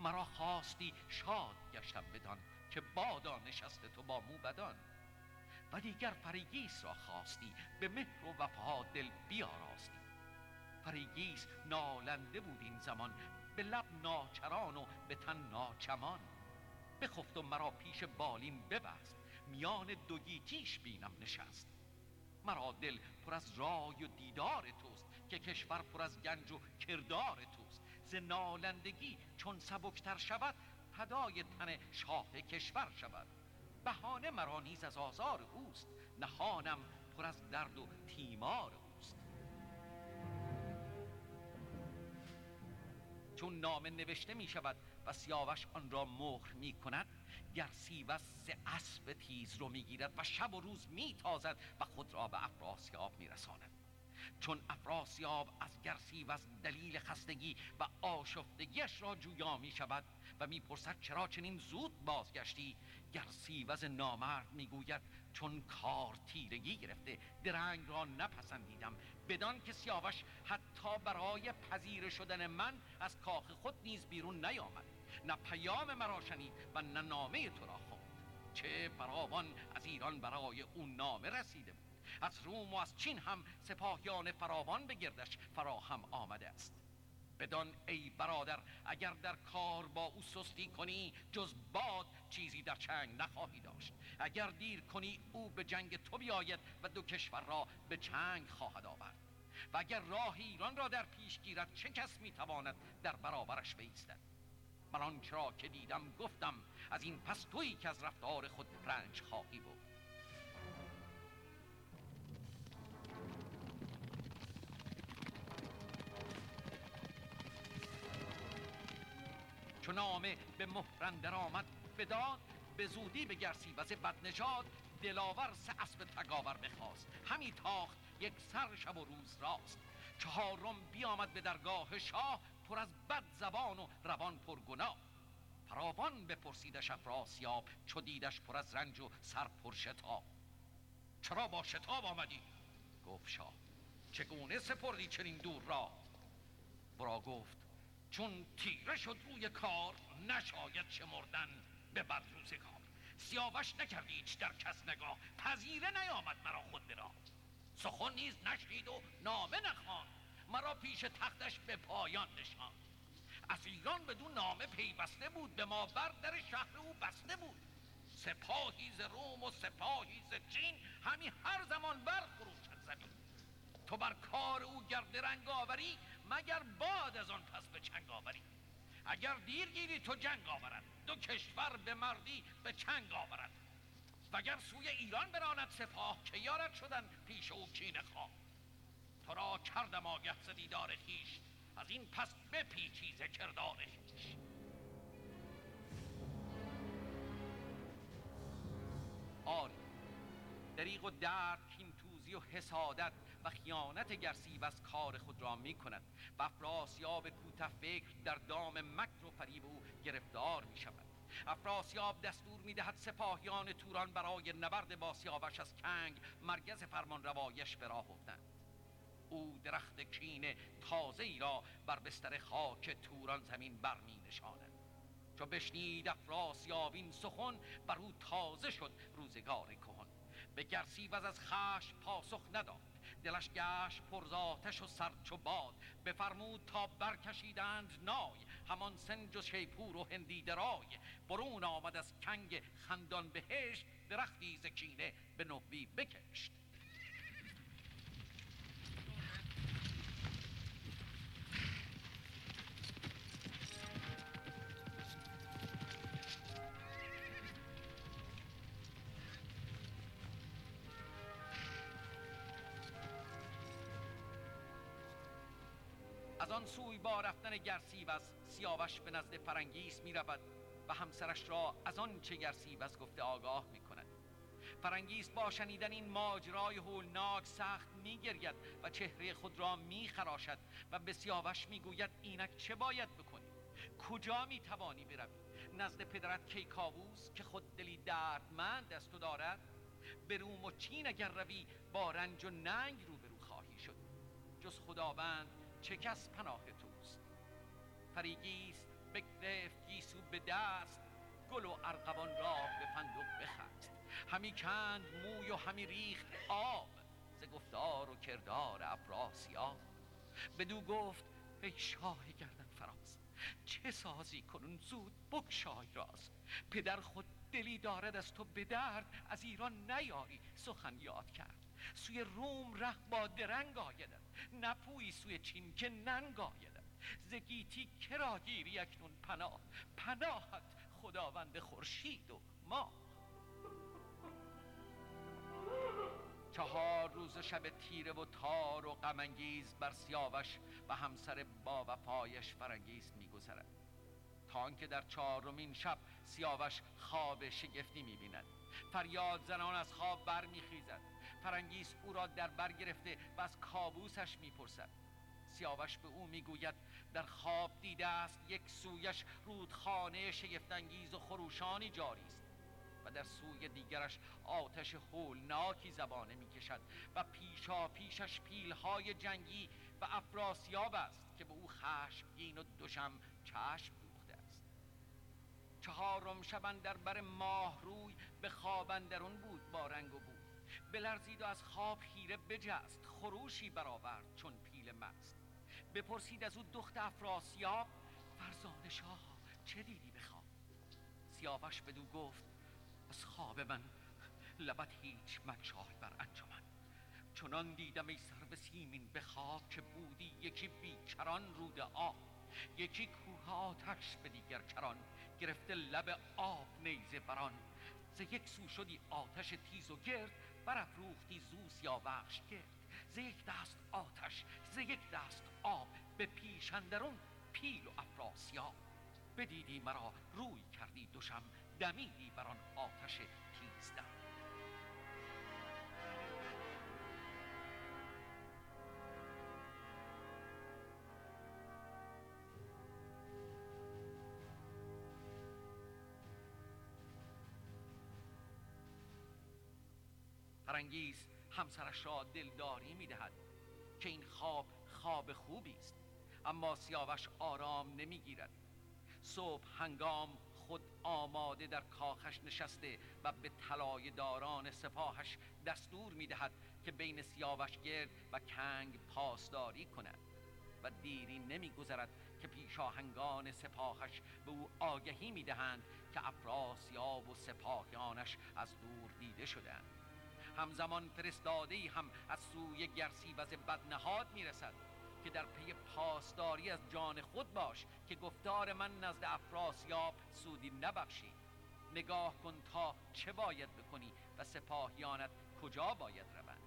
مرا خواستی شاد گشتم بدان که بادا نشست تو با موبدان و دیگر فریگیس را خواستی به مهر و وفا دل بیاراستی. فریگیس نالنده بود این زمان به لب ناچران و به تن ناچمان. بخفت و مرا پیش بالین ببست. میان دو گیتیش بینم نشست. مرا دل پر از رای و دیدار توست که کشور پر از گنج و کردار توست. ز نالندگی چون سبکتر شود هدای تن شاه کشور شود. بهانه مرا نیز از آزار اوست نهانم پر از درد و تیمار اوست. چون نامه نوشته می شود و سیاوش آن را مهر می کند گرسیوز ز اسب تیز رو می‌گیرد و شب و روز میتازد و خود را به افراسیاب میرساند. چون افراسیاب از گرسیوز دلیل خستگی و آشفتگیش را جویا می شود و می‌پرسد چرا چنین زود بازگشتی گرسیوز نامرد می‌گوید چون کار تیرگی گرفته درنگ را نپسندیدم بدان که سیاوش حتی برای پذیر شدن من از کاخ خود نیز بیرون نیامد. نه پیام مرا شنید و نه نامه تو را خواند. چه فراوان از ایران برای اون نامه رسیده بود. از روم و از چین هم سپاهیان فراوان به گردش فراهم آمده است. بدان ای برادر اگر در کار با او سستی کنی جز باد چیزی در چنگ نخواهی داشت. اگر دیر کنی او به جنگ تو بیاید و دو کشور را به چنگ خواهد آورد. و اگر راه ایران را در پیش گیرد چه کس می‌تواند در برابرش بایستد من آنچه را که دیدم گفتم از این پس تویی که از رفتار خود رنج خواهی بود. چون نامه به مهرندر آمد بداد به زودی به گرسی و بدنژاد دلاور سه اسب تگاور بخواست. همی تاخت یک سر شب و روز راست. چهارم بیامد به درگاه شاه پر از بد زبان و روان پر گناه. فراوان بپرسیدش افراسیاب چو دیدش پر از رنج و سر پر شتاب. چرا با شتاب آمدی؟ گفت شاه. چگونه سپردی چنین دور را؟ برا گفت چون تیره شد روی کار نشاید شمردن به بد روزگار. سیاوش نکردی هیچ در کس نگاه. پذیره نیامد مرا خود برا سخن نیز نشنید و نامه نخواند. مرا پیش تختش به پایان نشان از ایران بدون نامه پیوسته بود به ما بر در شهر او بسته بود. سپاهی ز روم و سپاهی ز چین همی هر زمان برخروشد زمین. تو بر کار او گرد رنگ آوری مگر باد از آن پس به چنگ آوری؟ اگر دیر گیری تو جنگ آورد دو کشور به مردی به چنگ آورد. وگر سوی ایران براند سپاه که یارد شدن پیش او کین خواه تو را کردم آگه ز دیدار خویش از این پس بپیچی ز کردار خویش آری دریغ و درد کینتوزی و حسادت و خیانت گرسیو از کار خود را می کند و افراسیاب کوته فکر در دام مکر و فریب او گرفتار می شود افراسیاب دستور می دهد سپاهیان توران برای نبرد با سیاوش از کنگ مرگز فرمان روایش به راه افتند او درخت کین تازه ای را بر بستر خاک توران زمین برمی نشاند. چو بشنید افراسیاب این سخن بر او تازه شد روزگار کهن. به گرسیوز از خش پاسخ نداد دلش گشت پرزاتش و سرچ و باد. بفرمود تا برکشیدند نای همان سنج و شیپور و هندی درای. برون آمد از کنگ خندان بهشت درختی زکینه به نوی بکشت. سوی با رفتن گرسیوز سیاوش به نزد فرنگیس می رود و همسرش را از آن چه گرسیوز گفته آگاه می کند فرنگیس با شنیدن این ماجرای هولناک سخت می گرید و چهره خود را می خراشد و به سیاوش می گوید اینک چه باید بکنی؟ کجا می توانی بروی؟ نزد پدرت کیکاووس که خود دلی دردمند از تو دارد؟ به روم و چین اگر روی با رنج و ننگ روبرو خواهی شد. جز خداوند چه کس پناه توست. فریگیست بگرفت گیسو به دست گل و ارغوان را به فندق بخست. همی کند موی و همی ریخت آب ز گفتار و کردار افراسیاب. بدو گفت ای شاه گردن فراز چه سازی کنون زود بکشای راز. پدر خود دلی دارد از تو به درد از ایران نیاری سخن یاد کرد. سوی روم ره با درنگ آیدد نپویی سوی چین که ننگ آیدد زگیتی کرا گیری اکنون پناه. پناهت خداوند خورشید و ما. چهار روز شب تیره و تار و غمانگیز بر سیاوش و همسر با وفایش فرنگیز میگذرد. تا آنکه در چهارمین شب سیاوش خواب شگفتی می‌بیند. فریاد زنان از خواب برمیخیزد. فرنگیس او را در بر گرفته و از کابوسش می‌پرسد. سیاوش به او می‌گوید در خواب دیده است یک سویش رودخانه شگفتانگیز و خروشانی جاری است و در سوی دیگرش آتش هولناکی زبانه می‌کشد و پیشا پیشش پیلهای جنگی و افراسیاب است که به او خشمگین و دوشم چشم دوخته است. چهارم شبن در بر ماه روی به خوابندرون بود با رنگ و بود بلرزید و از خواب خیره بجست خروشی برآورد چون پیل مست. بپرسید از او دخت افراسیاب فرزان شاه چه دیدی بخواب سیاوش بدو گفت از خواب من لبت هیچ مگشای بر انجمن. چنان دیدم ای سر سیمین به خواب که بودی یکی بیکران رود آب یکی کوه آتش به دیگر کران گرفته لب آب نیزه بران. ز یک سو شدی آتش تیز و گرد برافروختی زوس یا وخش کرد ز یک دست آتش ز یک دست آب به پیش اندرون پیل و افراسیاب بدیدی مرا روی کردی دوشم دمیدی بر آن آتش تیزدم فرنگیز همسرش را دلداری می‌دهد که این خواب خواب خوبی است. اما سیاوش آرام نمی‌گیرد. صبح هنگام خود آماده در کاخش نشسته و به طلای داران سپاهش دستور می‌دهد که بین سیاوش گرد و کنگ پاسداری کنند و دیری نمیگذرد که پیشاهنگان سپاهش به او آگهی می‌دهند که افراسیاب و سپاهیانش از دور دیده شدند همزمان فرستاده هم از سوی گرسیوز بدنهاد می‌رسد که در پی پاسداری از جان خود باش که گفتار من نزد افراسیاب سودی نبخشی. نگاه کن تا چه باید بکنی و سپاهیانت کجا باید روند.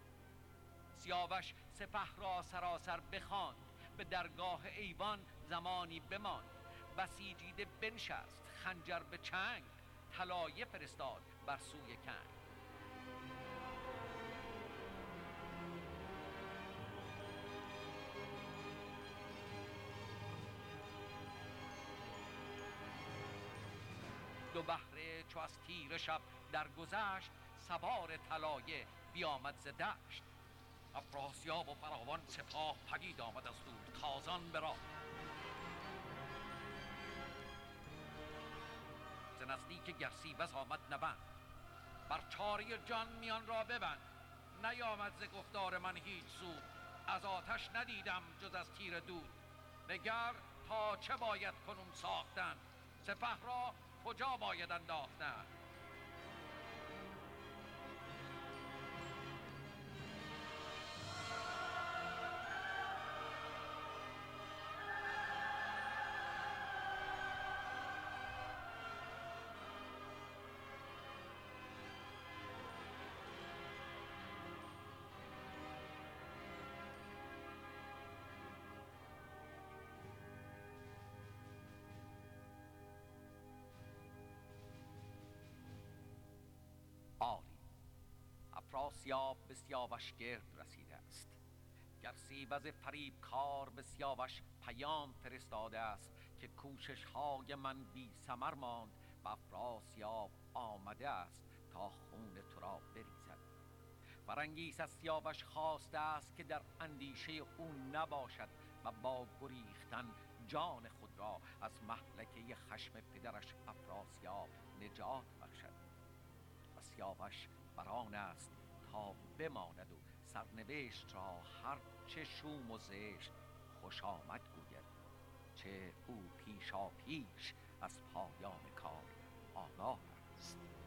سیاوش سپه را سراسر بخواند به درگاه ایوان زمانی بماند. بسیجیده بنشست خنجر به چنگ طلایه فرستاد بر سوی کنگ چو از تیر شب درگذشت سوار طلایه بیامد ز دشت. افراسیاب و فراوان سپاه پدید آمد از دور تازان برا ز نزدیک گرسیوز آمد نبند. بر چاره جان میان را ببند. نیامد ز گفتار من هیچ سود از آتش ندیدم جز از تیر دود. نگر تا چه باید کنون ساختن؟ سپه را کجا باید انداختن؟ افراسیاب به سیاوش گرد رسیده است. گرسیوز فریب کار به سیاوش پیام فرستاده است که کوشش های من بی سمر ماند و افراسیاب آمده است تا خون تو را بریزد. فرنگیس از سیاوش خواسته است که در اندیشه او نباشد و با گریختن جان خود را از مهلکه خشم پدرش افراسیاب نجات بخشد. و سیاوش بران است تا بماند و سرنوشت را هر چه شوم و زشت خوش آمد گوید. چه او پیشا پیش از پایان کار آگاه است.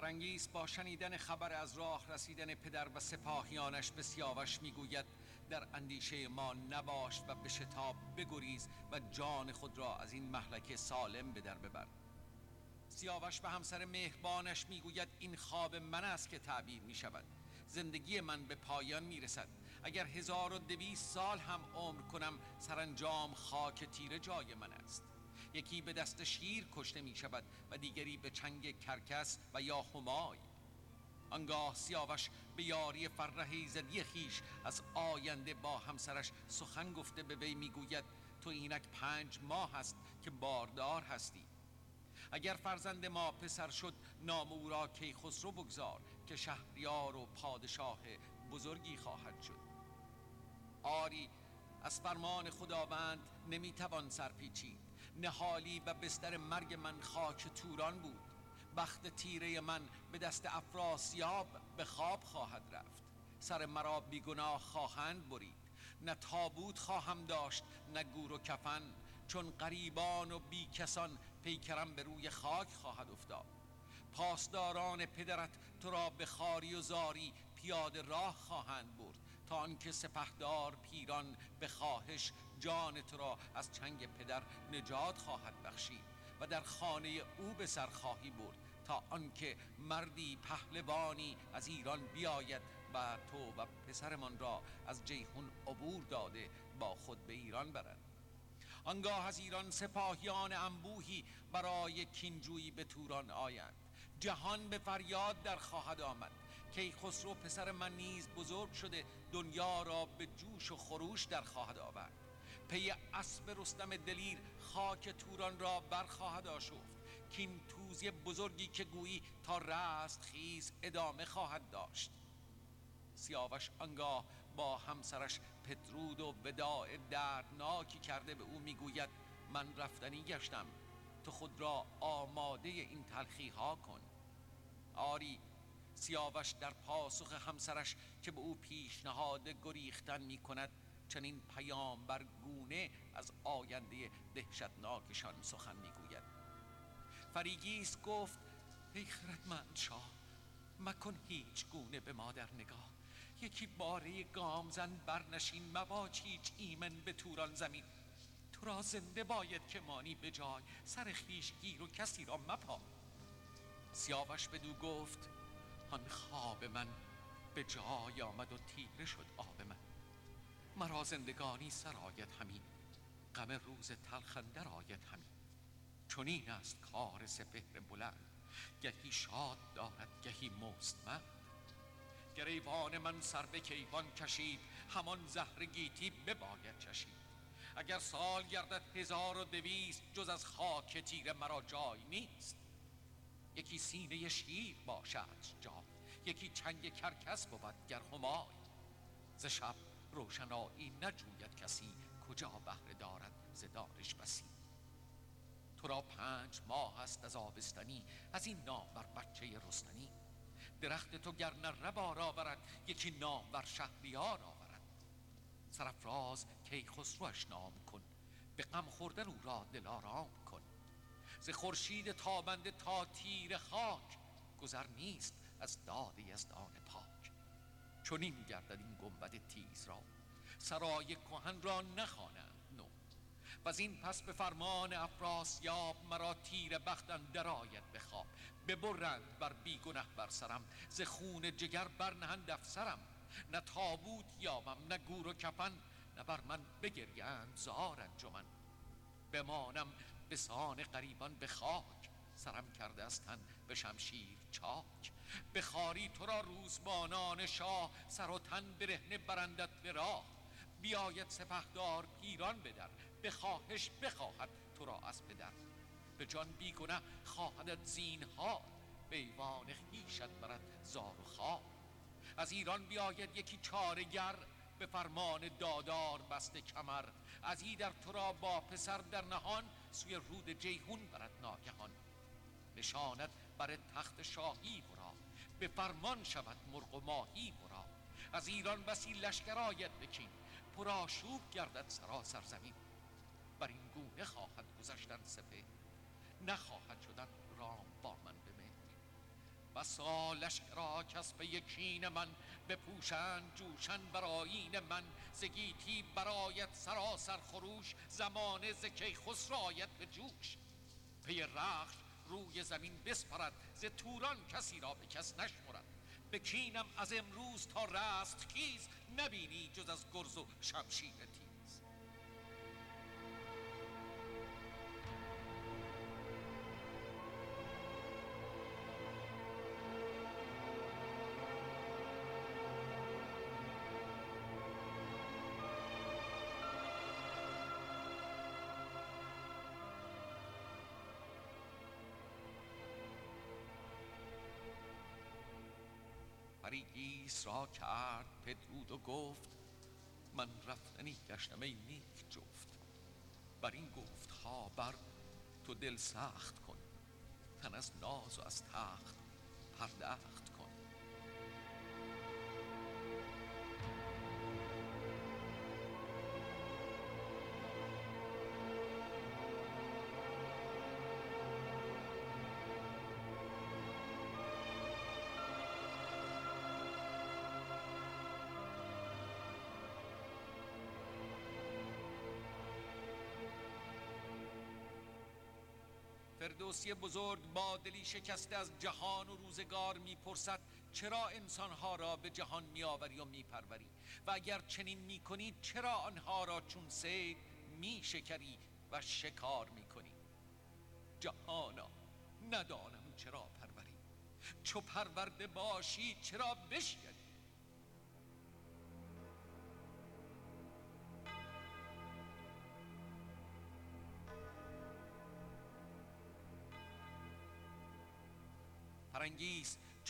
فرنگیس با شنیدن خبر از راه رسیدن پدر و سپاهیانش به سیاوش می‌گوید در اندیشه ما نباش و به شتاب بگریز و جان خود را از این محلکه سالم به در ببر. سیاوش به همسر مهربانش می‌گوید این خواب من است که تعبیر می شود زندگی من به پایان می رسد اگر هزار و دویست سال هم عمر کنم سرانجام خاک تیره جای من است. یکی به دست شیر کشته می شود و دیگری به چنگ کرکس و یا همای. آنگاه سیاوش به یاری فرح ایزدی خیش از آینده با همسرش سخن گفته به وی می‌گوید تو اینک پنج ماه است که باردار هستی. اگر فرزند ما پسر شد نام او را کیخسرو بگذار که شهریار و پادشاه بزرگی خواهد شد. آری از فرمان خداوند نمی‌توان سرپیچید. نهالی و بستر مرگ من خاک توران بود. بخت تیره من به دست افراسیاب به خواب خواهد رفت. سر مرا بیگناه خواهند برید. نه تابوت خواهم داشت نه گور و کفن. چون قریبان و بی کسان پیکرم به روی خاک خواهد افتاد. پاسداران پدرت تو را به خاری و زاری پیاده راه خواهند برد. تا آنکه سپهدار پیران به خواهش جان تو را از چنگ پدر نجات خواهد بخشید و در خانه او به سر خواهی برد تا آنکه مردی پهلوانی از ایران بیاید و تو و پسرمان را از جیهون عبور داده با خود به ایران برد. آنگاه از ایران سپاهیان انبوهی برای کینجویی به توران آیند. جهان به فریاد در خواهد آمد. که خسرو پسر من نیز بزرگ شده دنیا را به جوش و خروش در خواهد آورد. پی اسب رستم دلیر خاک توران را برخواهد آشفت. کین توزی بزرگی که گویی تا رست خیز ادامه خواهد داشت. سیاوش آنگاه با همسرش پترود و وداع دردناکی کرده به او می‌گوید من رفتنی گشتم. تو خود را آماده این تلخی ها کن. آری سیاوش در پاسخ همسرش که به او پیشنهاد گریختن می کند چنین پیام بر گونه از آینده دهشتناکشان سخن می‌گوید. فریگیس گفت ای خردمند شاه مکن هیچ گونه به مادر نگاه. یکی باره گامزن برنشین مباج هیچ ایمن به توران زمین. تو را زنده باید که مانی به جای سر خیش گیر و کسی را مپا. سیاوش بدو گفت آن خواب من به جای آمد و تیره شد آب من. مرا زندگانی سرایت همین. غم روز تلخندر آید همین. چنین است کار سپهر بلند. گهی شاد دارد گهی مستمند گریوان من سر به کیوان کشید همان زهر گیتی بباید چشید. اگر سال گردد هزار و دویست جز از خاک تیر مرا جای نیست. یکی سینه شیر باشد جا یکی چنگ کرکس بود گر همای. ز شب روشنایی نجوید کسی کجا بهره دارد ز دانش بسی؟ تو را پنج ماه است از آبستنی از این نام بر بچه رستنی. درخت تو گر نه آورد یکی نام بر شهریار آورد. سرفراز کی خسروش نام کن به غم خوردن او را دلارام کن. ز خورشید تابنده تا تیر خاک گذر نیست از داد یزدان چنین گردد این گنبد تیز را. سرای کهن را نخوانند نو. و این پس به فرمان افراسیاب مرا تیر بختن درآید بخواب ببرند بر بیگنه بر سرم. ز خون جگر برنهند افسرم. نه تابوت یابم نه گور و کفن. نه بر من بگریند زار انجمن. بمانم به سان قریبان به خاک. سرم کرده از تن به شمشیر چاک. بخاری تو را روزبانان شاه سر و تن برهنه برندت به راه. بیاید سپهدار پیران بدر به خواهش بخواهد تو را از پدر. به جان بیگنه خواهدت زینهار به ایوان خیشت برد زار و خواب از ایران بیاید یکی چارگر به فرمان دادار بسته کمر. از ای در تو را با پسر در نهان سوی رود جیهون برد ناگهان. نشانت بر تخت شاهی برا به فرمان شود مرغ و ماهی برا از ایران بسی لشکر آید بکین پرآشوب گردد سراسر زمین. بر این گونه خواهد گذشتن سپه نخواهد شدن رام با من به بسا لشکرا کس به یکین من. بپوشند جوشن بر آیین من. زگیتی برایت سراسر خروش. زمانه ز کیخسرو آید به جوش. پی رخش روی زمین بسپرد ز توران کسی را به کس نشمرد. به کینم از امروز تا رست خیز نبینی جز از گرز و شمشیر پریگیس را کرد پدرود و گفت من رفتنی گشتم ای نیک جفت. بر این گفت ها بر تو دل سخت کن. تن از ناز و از تخت پردخت. فردوسی بزرگ با دلی شکسته از جهان و روزگار می‌پرسد چرا انسانها را به جهان میآوری و میپروری؟ و اگر چنین می‌کنی چرا آنها را چون سید میشکری و شکار می‌کنی؟ جهانا ندانم چرا پروری. چو پرورده باشی چرا بشیری؟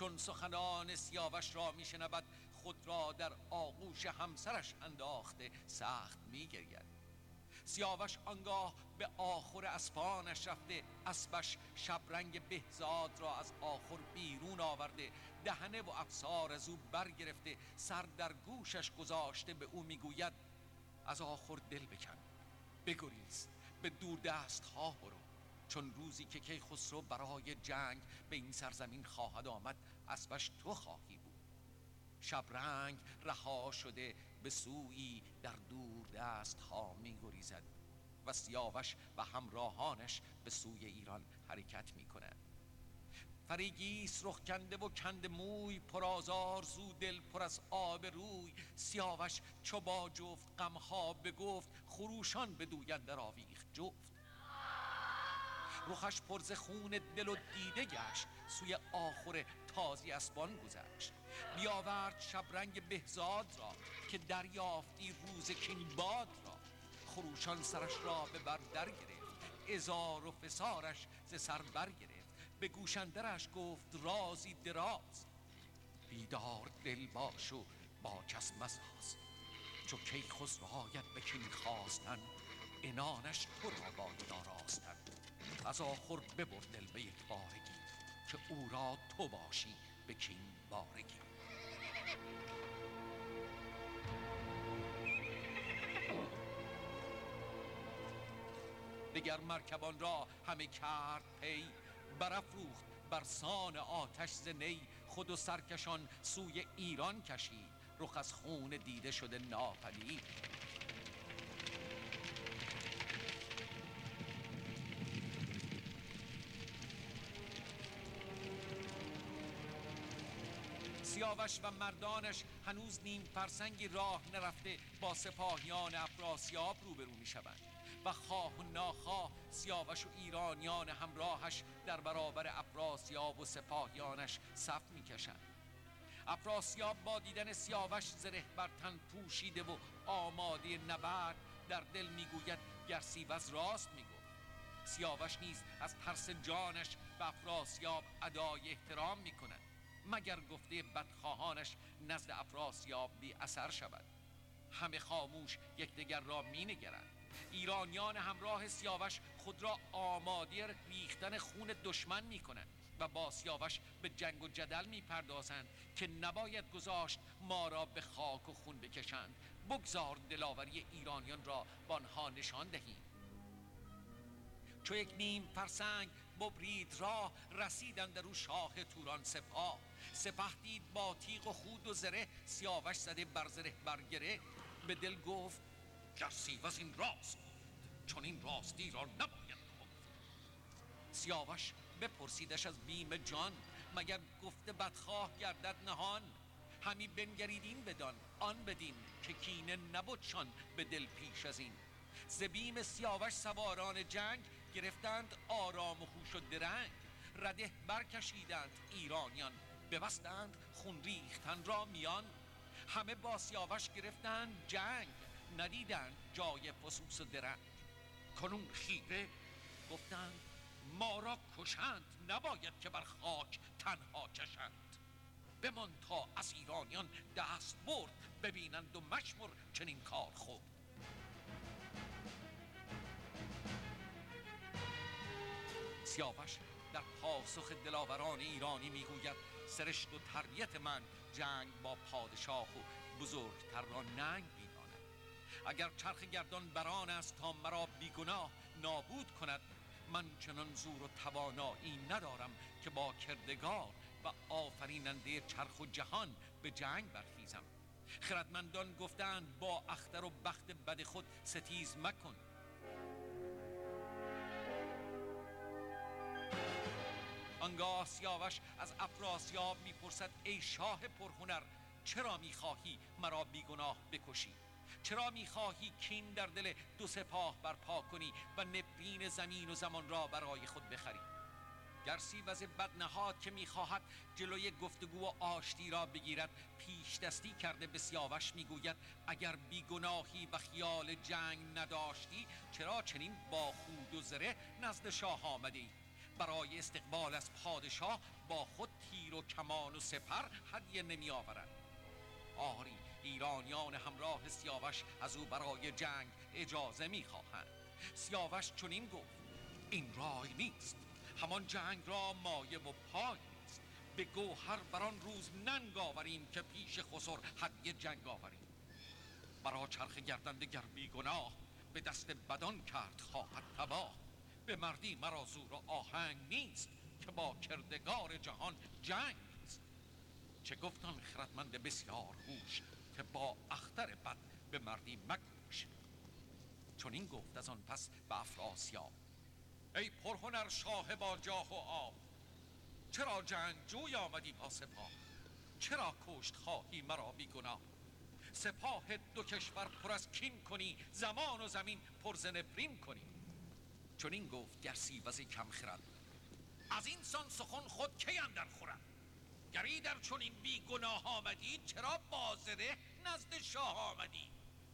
چون سخنان سیاوش را میشنود خود را در آغوش همسرش انداخته سخت میگرید. سیاوش آنگاه به آخر اسبانش رفته اسبش شبرنگ بهزاد را از آخر بیرون آورده دهنه و افسار از او برگرفته سر در گوشش گذاشته به او می‌گوید از آخر دل بکن بگریز به دور دست ها برو. چون روزی که کیخسرو برای جنگ به این سرزمین خواهد آمد اسبش تو خواهی بود. شبرنگ رها شده به سوی در دور دست ها می گریزد و سیاوش و همراهانش به سوی ایران حرکت می کنند فریگیس رخ کنده و کند موی پرازار زو دل پر از آب روی. سیاوش چو جفت غمها بگفت خروشان به دویندر آویخت جفت. رخش پرز خون دل و دیده گشت سوی آخر تازی اسبان گذشت. بیاورد شبرنگ بهزاد را که دریافتی روز باد را. خروشان سرش را به بر در گرفت ازار و فسارش ز سر بر گرفت. به گوشندرش گفت رازی دراز. بیدار دل باش و با کس مساز چو کی خسرو به کین خواستن انانش تو را باید آراستن از آخر ببر دل به یک بارگی که او را تو باشی به کین بارگی. دگر مرکبان را همه کرد پی برافروخت بر سان آتش زنی خود و سرکشان سوی ایران کشید رخ از خون دیده شده ناپدید. سیاوش و مردانش هنوز نیم فرسنگی راه نرفته با سپاهیان افراسیاب روبرو می شوند و خواه و ناخواه سیاوش و ایرانیان همراهش در برابر افراسیاب و سپاهیانش صف می کشند افراسیاب با دیدن سیاوش زره بر تن پوشیده و آماده نبرد در دل می‌گوید سیوز راست می‌گفت. سیاوش نیز از ترس جانش به افراسیاب ادای احترام می‌کند. مگر گفته بدخواهانش نزد افراسیاب بی اثر شود؟ همه خاموش یکدیگر را مینگرند. ایرانیان همراه سیاوش خود را آماده ریختن خون دشمن می کنند و با سیاوش به جنگ و جدل می پردازند که نباید گذاشت ما را به خاک و خون بکشند. بگذار دلاوری ایرانیان را با آنها نشان دهیم. چو یک نیم فرسنگ ببرید راه رسیدند در او شاه توران سپاه. سپه دید با تیغ و خود و زره سیاوش زده بر زره برگره به دل گفت گر سیوز این راست چون این راستی را نباید گفت. سیاوش بپرسیدش از بیم جان مگر گفته بدخواه گردد نهان؟ همی بنگرید این بدان آن بدین که کینه نبودشان به دل پیش از این. ز بیم سیاوش سواران جنگ گرفتند آرام و خوش و درنگ. رده برکشیدند ایرانیان ببستند خون ریختن را میان. همه با سیاوش گرفتند جنگ ندیدند جای فسوس و درنگ. کنون خیره گفتند ما را کشند نباید که بر خاک تنها کشند. بمان تا از ایرانیان دست برد ببینند و مشمر چنین کار خود سیاوش در پاسخ دلاوران ایرانی می‌گوید سرشت و تربیت من جنگ با پادشاه و بزرگتر را ننگ می‌داند اگر چرخ گردان بران است تا مرا بیگناه نابود کند من چنان زور و توانایی ندارم که با کردگار و آفریننده چرخ و جهان به جنگ برخیزم. خردمندان گفتند با اختر و بخت بد خود ستیز مکن. آنگاه سیاوش از افراسیاب می‌پرسد ای شاه پرهنر چرا می‌خواهی مرا بیگناه بکشی؟ چرا می‌خواهی کین در دل دو سپاه برپا کنی و نفرین زمین و زمان را برای خود بخری؟ گر سیوز بدنهاد که می‌خواهد جلوی گفتگو و آشتی را بگیرد پیش دستی کرده به سیاوش می‌گوید اگر بیگناهی و خیال جنگ نداشتی چرا چنین با خود و زره نزد شاه آمده برای استقبال از پادشاه با خود تیر و کمان و سپر هدیه نمی آورد. آری ایرانیان همراه سیاوش از او برای جنگ اجازه می‌خواهند سیاوش چنین گفت این رای نیست. همان جنگ را مایه و پای نیست. به گوهر بر آن روز ننگ آوریم که پیش خسر حدی جنگ آوریم. برا چرخ گردنده گر گناه به دست بدان کرد خواهد تباه. به مردی مرا زور و آهنگ نیست که با کردگار جهان جنگ نیست. چه گفتان خردمند بسیار هوش که با اختر بد به مردی مکوش. چون این گفت از آن پس به افراسیاب. ای پرهنر شاه با جاه و آب چرا جنگ جوی آمدی با سپاه؟ چرا کشت خواهی مرا بیگناه؟ سپاه دو کشور پر از کین کنی زمان و زمین پر نفرین کنی. چون این گفت گر سیوز کم خرد از این سان سخن خود کی اندر خورد؟ گری در چون این بی گناه آمدی چرا بازره نزد شاه آمدی؟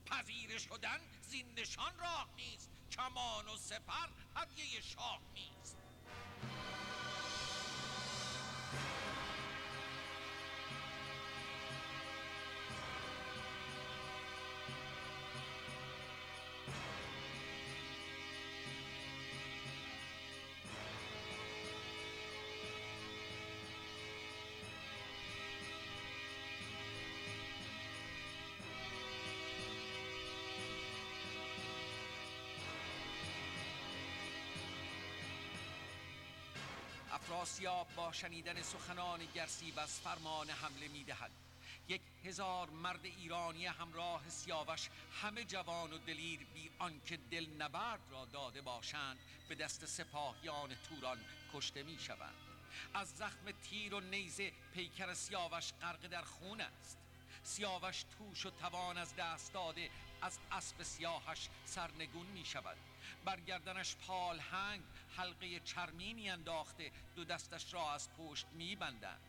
پذیر شدن زین نشان راه نیست کمان و سپر هدیه شاه نیست. افراسیاب با شنیدن سخنان گرسیبس فرمان حمله می‌دهد. یک هزار مرد ایرانی همراه سیاوش همه جوان و دلیر بی آنکه دل نبرد را داده باشند به دست سپاهیان توران کشته می شوند از زخم تیر و نیزه پیکر سیاوش غرق در خون است. سیاوش توش و توان از دست داده از اسب سیاهش سرنگون می شود برگردنش پالهنگ حلقه چرمینی انداخته دو دستش را از پشت میبندند.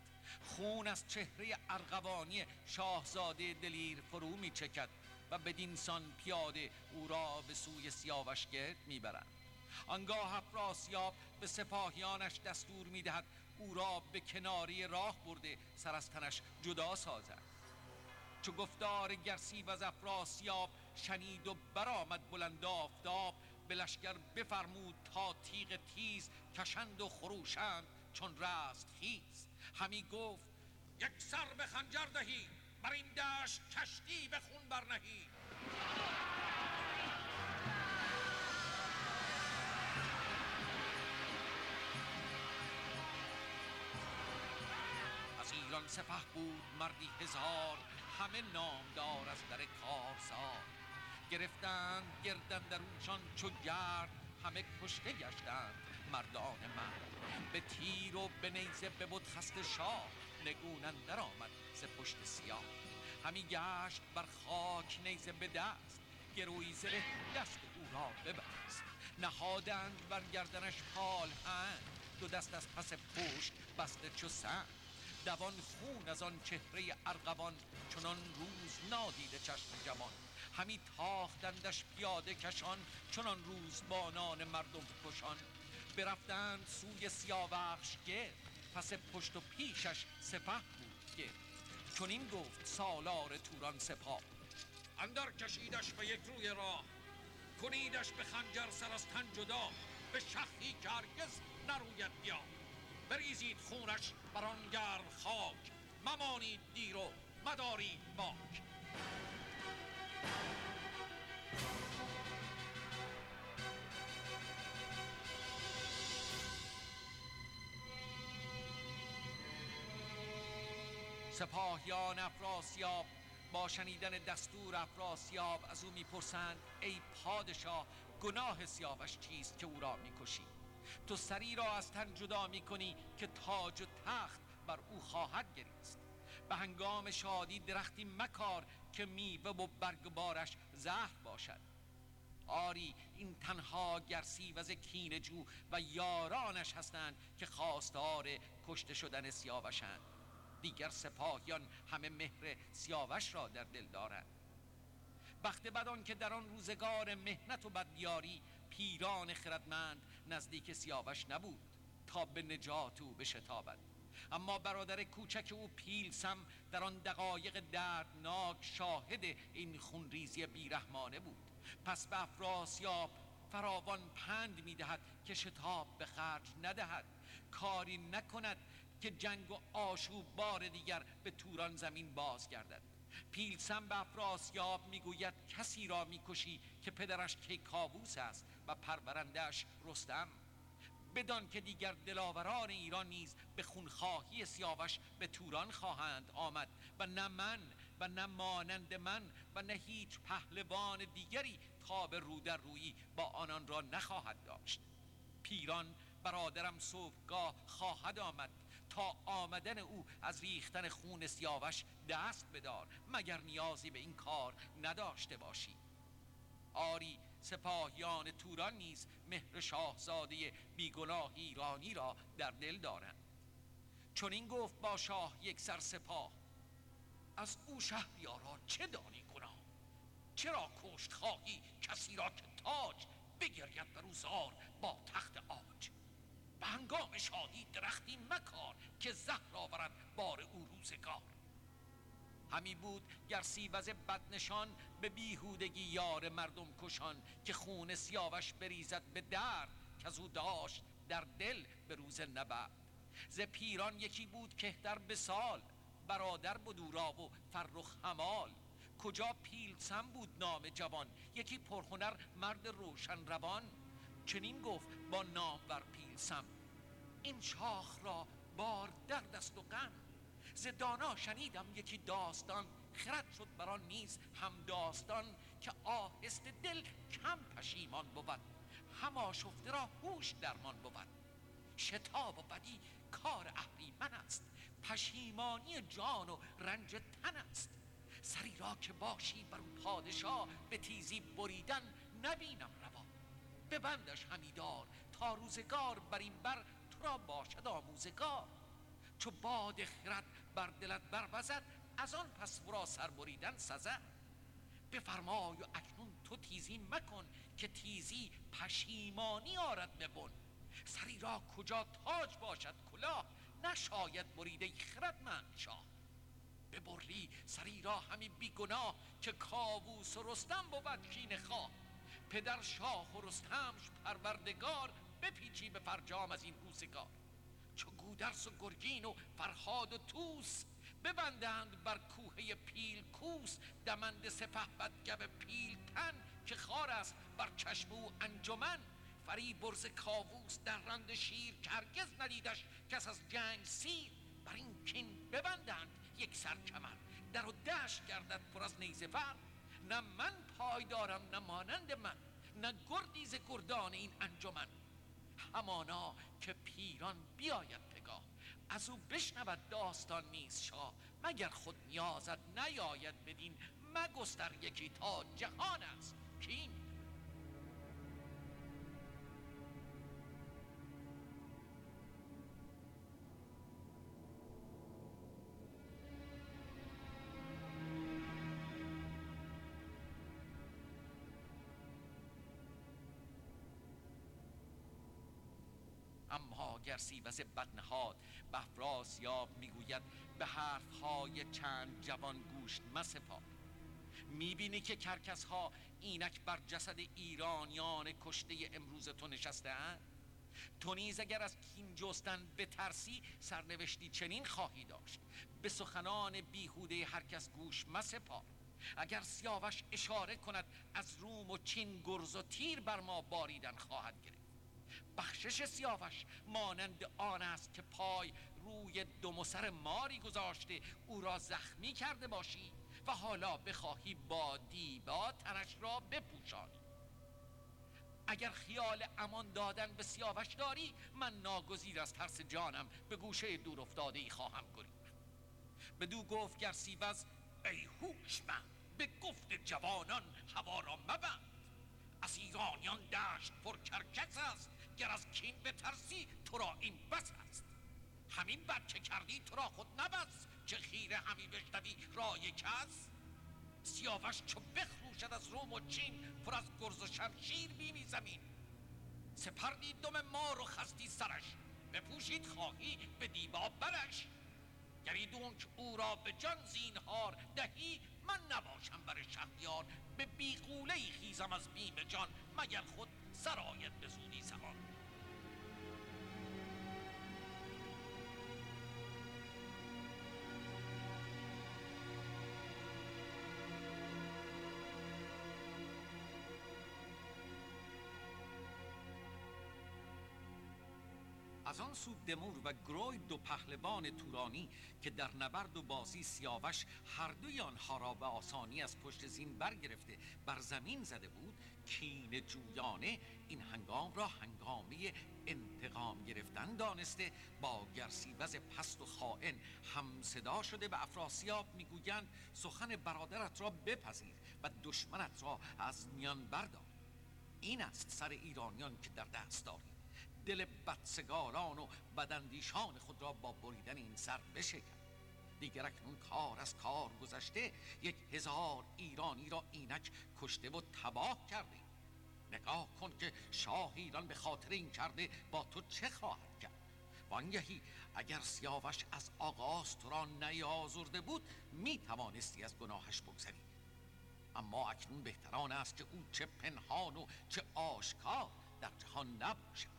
خون از چهره ارغوانی شاهزاده دلیر فرو می چکد و بدین سان پیاده او را به سوی سیاوش گرد می‌برند. آنگاه افراسیاب به سپاهیانش دستور می‌دهد او را به کناری راه برده سر از تنش جدا سازد. چو گفتار گرسی و افراسیاب شنید و برآمد بلند آفتاب به بفرمود تا تیغ تیز کشند و خروشند چون رست خیز. همی گفت یک سر به خنجر دهی بر این دشت کشتی به خون برنهی از ایران سپه بود مردی هزار همه نامدار از در کارزار. گرفتند گردن در اونشان چو گرد همه کشته گشتند مردان من. به تیر و به نیزه بود خست شاه نگونن در آمد ز پشت سیاه. همی گشت بر خاک نیزه به دست گروی زره دست او را ببست. نهادند بر گردنش پال هند دو دست از پس پشت بسته چو سند دوان خون از آن چهره ارغوان چنان روز نادیده چشم جوان. همی تاختندش پیاده کشان چنان روزبانان مردم کشان. برفتند سوی سیاوخش گرد پس پشت و پیشش سپه بود گرد چون این گفت سالار توران سپاه. اندر کشیدش به یک روی راه کنیدش به خنجر سر از تن جدا به شخی که هرگز نروید بیا. بریزید خونش بر آن گرم خاک ممانید دیر و مدارید باک. سپاهیان افراسیاب با شنیدن دستور افراسیاب از او می‌پرسند ای پادشاه گناه سیاوش چیست که او را می‌کشی؟ تو سری را از تن جدا می کنی که تاج و تخت بر او خواهد گریست. به هنگام شادی درختی مکار که میوه و برگ بارش زهر باشد. آری این تنها گرسیوز کینجو و یارانش هستند که خواستار کشته شدن سیاوشند. دیگر سپاهیان همه مهر سیاوش را در دل دارند. بخت بدان که در آن روزگار مهنت و بدیاری پیران خردمند نزدیک سیاوش نبود تا به نجات او بشتابد. اما برادر کوچک او پیلسم در آن دقایق دردناک شاهد این خونریزی بیرحمانه بود. پس به افراسیاب فراوان پند می‌دهد که شتاب به خرج ندهد. کاری نکند که جنگ و آشوب بار دیگر به توران زمین بازگردد. پیلسم به افراسیاب می‌گوید کسی را می‌کشی که پدرش کیکاووس است و پرورندهش رستم؟ بدان که دیگر دلاوران ایران نیز به خونخواهی سیاوش به توران خواهند آمد و نه من و نه مانند من و نه هیچ پهلوان دیگری تا به رو در رویی با آنان را نخواهد داشت. پیران برادرم صبحگاه خواهد آمد تا آمدن او از ریختن خون سیاوش دست بدار مگر نیازی به این کار نداشته باشی. آری سپاهیان توران نیز مهر شاهزاده بیگناه ایرانی را در دل دارند. چون این گفت با شاه یک سر سپاه از او شهریارا چه دانی گناه؟ چرا کشت خواهی کسی را که تاج بگرید بر زار با تخت آج؟ به هنگام شادی درختی مکار که زهر آورد بار او روزگار. همی بود گر سیوز بدنشان به بیهودگی یار مردم کشان که خون سیاوش بریزد به درد که او داشت در دل به روز نبرد. ز پیران یکی بود کهتر به سال برادر بدورا و فرخ همال کجا پیلسم بود نام جوان یکی پرهنر مرد روشن روان. چنین گفت با نامور پیلسم این شاخ را بار در دست و غم. ز دانا شنیدم یکی داستان خرد شد بران نیز هم داستان که آهست دل کم پشیمان بود هم آشفته را هوش درمان بود. شتاب و بدی کار اهریمن است پشیمانی جان و رنج تن است. سری را که باشی بر اون پادشاه به تیزی بریدن نبینم روا. ببندش همیدار تا روزگار بر این بر تو را باشد آموزگار. چو باد خرد بر دلت بروزد از آن پس ورا سر بریدن سزد بفرمای و اکنون تو تیزی مکن که تیزی پشیمانی آرد ببن سری را کجا تاج باشد کلاه نشاید بریده خردمند شاه. ببری سری را همی بیگناه که کاووس و رستم بود کین خواه. پدر شاه و رستمش پروردگار بپیچی به فرجام از این روزگار چو گودرس و گرگین و فرهاد و توس ببندند بر کوه پیل کوس دمند سپه بدگب پیل تن که خار است بر چشم او انجمن. فری برز کاووس در رند شیر که هرگز ندیدش کس از جنگ سیر. بر این کین ببندند یک سر کمر در و دشت گردد پر از نیزه ور. نه من پای دارم نه مانند من. نه گردی ز گردان این انجمن. همانا که پیران بیاید پگاه. از او بشنود داستان نیست شاه. مگر خود نیازت نیاید بدین مگستر یکی تا جهان است. کین اما گرسیوز بدنهاد به افراسیاب می‌گوید به حرفهای چند جوان گوش مسپار می‌بینی که کرکس ها اینک بر جسد ایرانیان کشته امروز تو نشسته اند تو نیز اگر از کین جستن بترسی سرنوشتی چنین خواهی داشت. به سخنان بیهوده هر کس گوش مسپار اگر سیاوش اشاره کند از روم و چین گرز و تیر بر ما باریدن خواهد گرفت. بخشش سیاوش مانند آن است که پای روی دم و سر ماری گذاشته او را زخمی کرده باشی و حالا بخواهی با دیبا تنش را بپوشانی. اگر خیال امان دادن به سیاوش داری من ناگزیر از ترس جانم به گوشه دور افتاده ای خواهم به دو گفت گر سیوز ای من به گفت جوانان هوا را مبند. از ایرانیان دشت پر است. گر از کین ترسی تو را این بس است. همین بد که کردی تو را خود نبس چه خیره همی بشنوی. رای کس سیاوش چو بخروشد از روم و چین پر از گرز و شمشیر بینی زمین سپردی دم مار و خستی سرش. بپوشید خواهی به دیبا برش. گریدون که او را به جان زینهار دهی من نباشم بر شهریار. به بیقوله خیزم از بیم جان مگر خود سرایت به زودی از آن سو دمور و گروی دو پهلوان تورانی که در نبرد و بازی سیاوش هر دوی آنها را به آسانی از پشت زین برگرفته بر زمین زده بود کین جویانه این هنگام را هنگامه انتقام گرفتن دانسته با گرسیوز پست و خائن هم صدا شده به افراسیاب می‌گویند سخن برادرت را بپذیر و دشمنت را از میان بردار. این است سر ایرانیان که در دست داری دل بدسگالان و بدندیشان خود را با بریدن این سر بشکن. دیگر اکنون کار از کار گذشته یک هزار ایرانی را اینک کشته و تباه کرده. نگاه کن که شاه ایران به خاطر این کرده با تو چه خواهد کرد؟ وانگهی اگر سیاوش از آغاز تو را نیازرده بود می توانستی از گناهش بگذری. اما اکنون بهتران است که او چه پنهان و چه آشکار در جهان نباشد.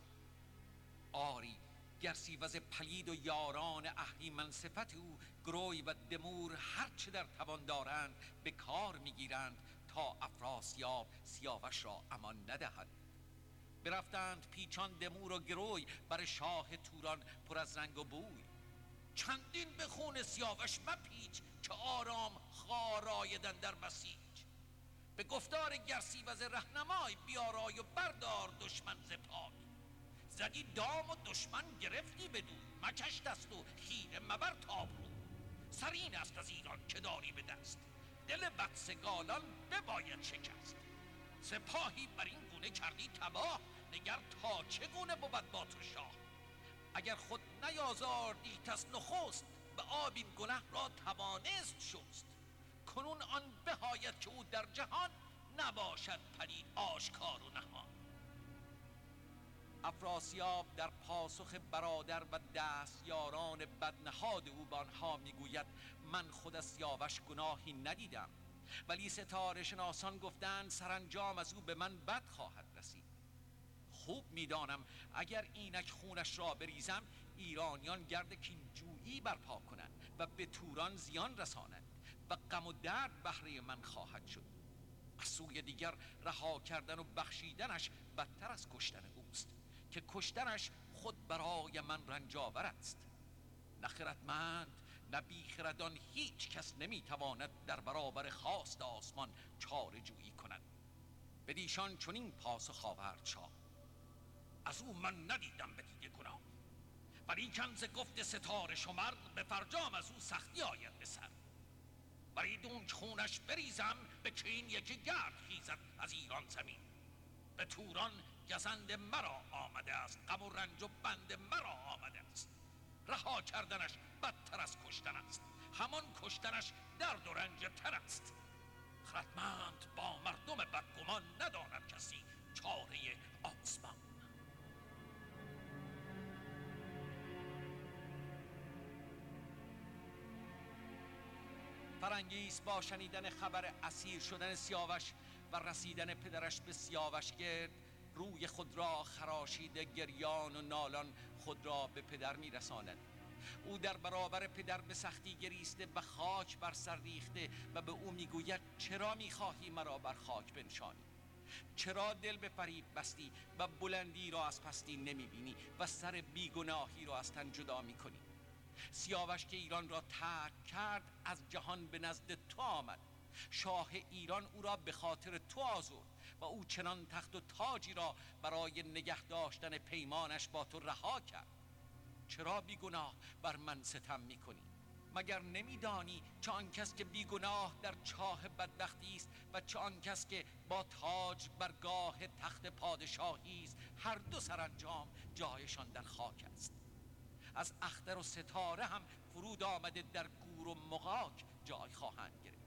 آری گر سیوز پلید و یاران اهریمن صفت او گروی و دمور هرچه در توان دارند به کار می‌گیرند تا افراسیاب سیاوش را امان ندهد. برفتند پیچان دمور و گروی بر شاه توران پر از رنگ و بوی. چندین به خون سیاوش مپیچ که آرام خارایدن در بسیج به گفتار گرسیوز رهنمای بیارای و بردار دشمن ز زدی دام و دشمن گرفتی بدو مکش دست و خیره مبر تابرو سرین است از ایران که داری به دست. دل بدسگالان بباید شکست. سپاهی بر این گونه کردی تباه نگر تا چگونه بود با تو شاه؟ اگر خود نیازاردی تس نخست به آب این گنه را توانست شست. کنون آن بهایت که او در جهان نباشد پری آشکار و نهان. افراسیاب در پاسخ برادر و دستیاران بدنهاد او بانها می‌گوید من خود از سیاوش گناهی ندیدم ولی ستاره شناسان گفتند سرانجام از او به من بد خواهد رسید. خوب می‌دانم اگر اینک خونش را بریزم ایرانیان گرد کینجویی برپا کنند و به توران زیان رسانند و غم و درد بهره من خواهد شد. از سوی دیگر رها کردن و بخشیدنش بدتر از کشتن اوست. که کشتنش خود برای من رنجاور است. نه خردمند نه بیخردان هیچ کس نمی‌تواند در برابر خواست آسمان چاره جویی کند. بدیشان چنین پاسخ آورد شاه. از او من ندیدم به دیگه گناه ولی کنز گفت ستاره شمر به فرجام از او سختی آید به سر. ولی دونک خونش بریزم به کین یکی گرد خیزد از ایران زمین. به توران گزند مرا آمده است. غم و رنج و بند مرا آمده است. رها کردنش بدتر از کشتن است. همان کشتنش درد و رنج تر است. خردمند با مردم بدگمان نداند کسی چاره آسمان. فرانگیس با شنیدن خبر اسیر شدن سیاوش و رسیدن پدرش به سیاوش گرد روی خود را خراشیده گریان و نالان خود را به پدر میرساند. او در برابر پدر به سختی گریسته و خاک بر سر ریخته و به او می‌گوید چرا می‌خواهی مرا بر خاک بنشانی؟ چرا دل به فریب بستی و بلندی را از پستی نمی‌بینی و سر بیگناهی را از تن جدا می‌کنی؟ سیاوش که ایران را ترک کرد از جهان به نزد تو آمد. شاه ایران او را به خاطر تو آزرد. و او چنان تخت و تاجی را برای نگه داشتن پیمانش با تو رها کرد. چرا بیگناه بر من ستم می‌کنی؟ مگر نمیدانی چه آن کس که بیگناه در چاه بدبختی است و چه آن کس که با تاج برگاه تخت پادشاهی است؟ هر دو سرانجام جایشان در خاک است. از اختر و ستاره هم فرود آمده در گور و مغاک جای خواهند گرفت.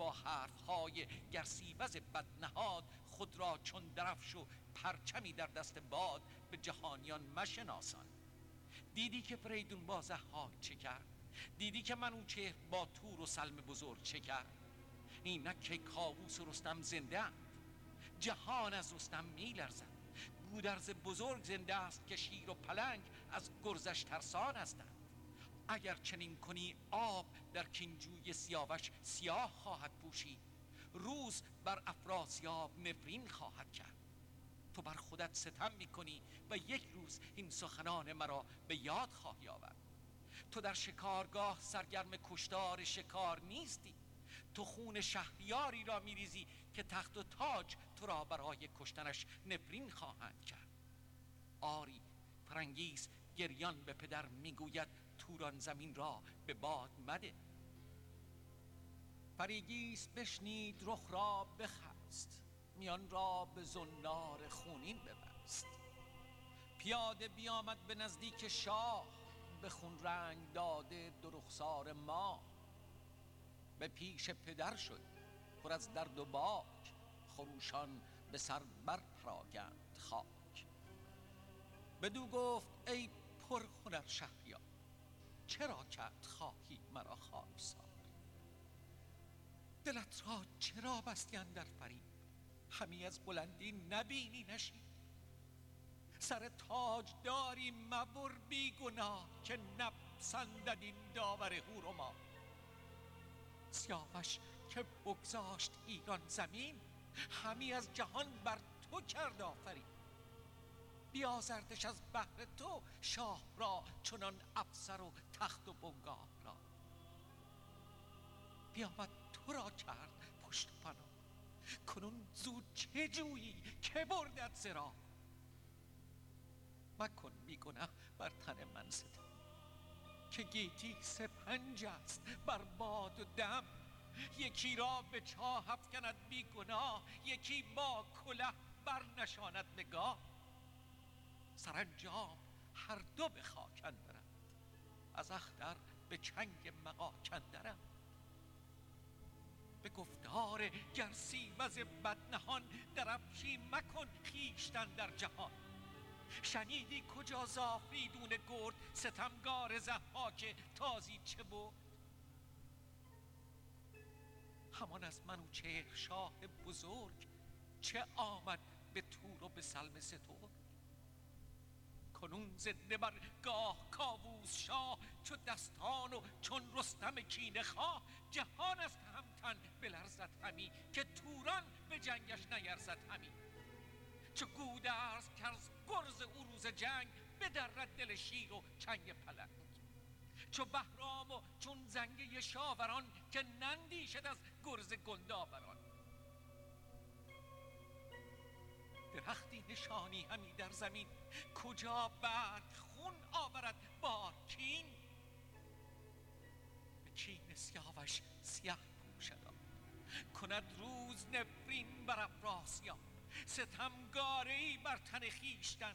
با حرفهای گرسیوز بدنهاد خود را چون درفش و پرچمی در دست باد به جهانیان مشناسان. دیدی که فریدون با زحاک چه کرد؟ دیدی که منوچهر با تور و سلم بزرگ چه کرد؟ اینک که کاووس و رستم زنده اند. جهان از رستم میلرزد گودرز بزرگ زنده است که شیر و پلنگ از گرزش ترسان هستند. اگر چنین کنی آب در کینجوی سیاوش سیاه خواهد پوشید. روز بر افراسیاب نفرین خواهد کرد. تو بر خودت ستم می‌کنی و یک روز این سخنان مرا به یاد خواهی آورد. تو در شکارگاه سرگرم کشتار شکار نیستی. تو خون شهریاری را میریزی که تخت و تاج تو را برای کشتنش نفرین خواهند کرد. آری فرنگیس گریان به پدر می‌گوید توران زمین را به باد مده. فریگیس بشنید رخ را بخست میان را به زنار خونین ببست. پیاده بیامد به نزدیک شاه به خون رنگ داده درخسار ما. به پیش پدر شد پر از درد و باک خروشان به سر بر پراگند خاک. بدو گفت ای پر هنر شهریار چرا کرد خواهی مرا خاکسار دلت را چرا بستی در فریب؟ همی از بلندی نبینی نشید سر تاج داری مبر بی گناه که نپسندد این داور ما سیاوش که بگذاشت ایران زمین همی از جهان بر تو کرد آفرین. بیازردش از بحر تو شاه را چنان افسر و تخت و بنگاه را. بیامد تو را کرد پشت پناه. کنون زود چه جویی؟ که بردت زرا؟ مکن میگنه بر تن من ستم که گیتی سپنج است بر باد و دم. یکی را به چاه افکند بی گناه یکی با کله بر نشاند نگاه. سرانجام هر دو به خاک اندرند از اختر به چنگ مقاک اندرند به گفتار گرسی وز بدنهان در مکن خیشتن در جهان. شنیدی کجا زافریدون گرد ستمگار زحاک تازی چه بود همان از منوچهر شاه بزرگ چه آمد به تور و به سلم ستور کنون زنده بر گاه کاووس شاه چو دستان و چون رستم کینه خواه. جهان از تهمتن بلرزد همی که توران به جنگش نیرزد همی. چو گودرز که از گرز او روز جنگ بدرد دل شیر و چنگ پلنگ. چو بهرام و چون زنگه شاوران که نندیشد از گرز گنداوران. درختی نشانی همی در زمین. کجا بعد خون آورد بارکین به کین سیاوش سیه پوشد کند روز نفرین بر افراسیاب. ستمگاره ای بر تن خیشتن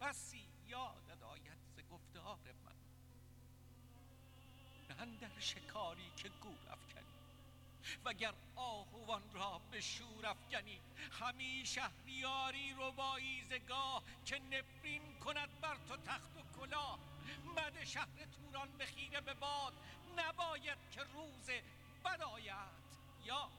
بسی یادت آید ز گفتار من. نه در شکاری که گور افکنی وگر آهوان را به شور افکنی همی شهریاری ربایی زگاه که نفرین کند بر تو تخت و کلاه. مد شهر توران بخیره به باد نباید که روز بد آید یا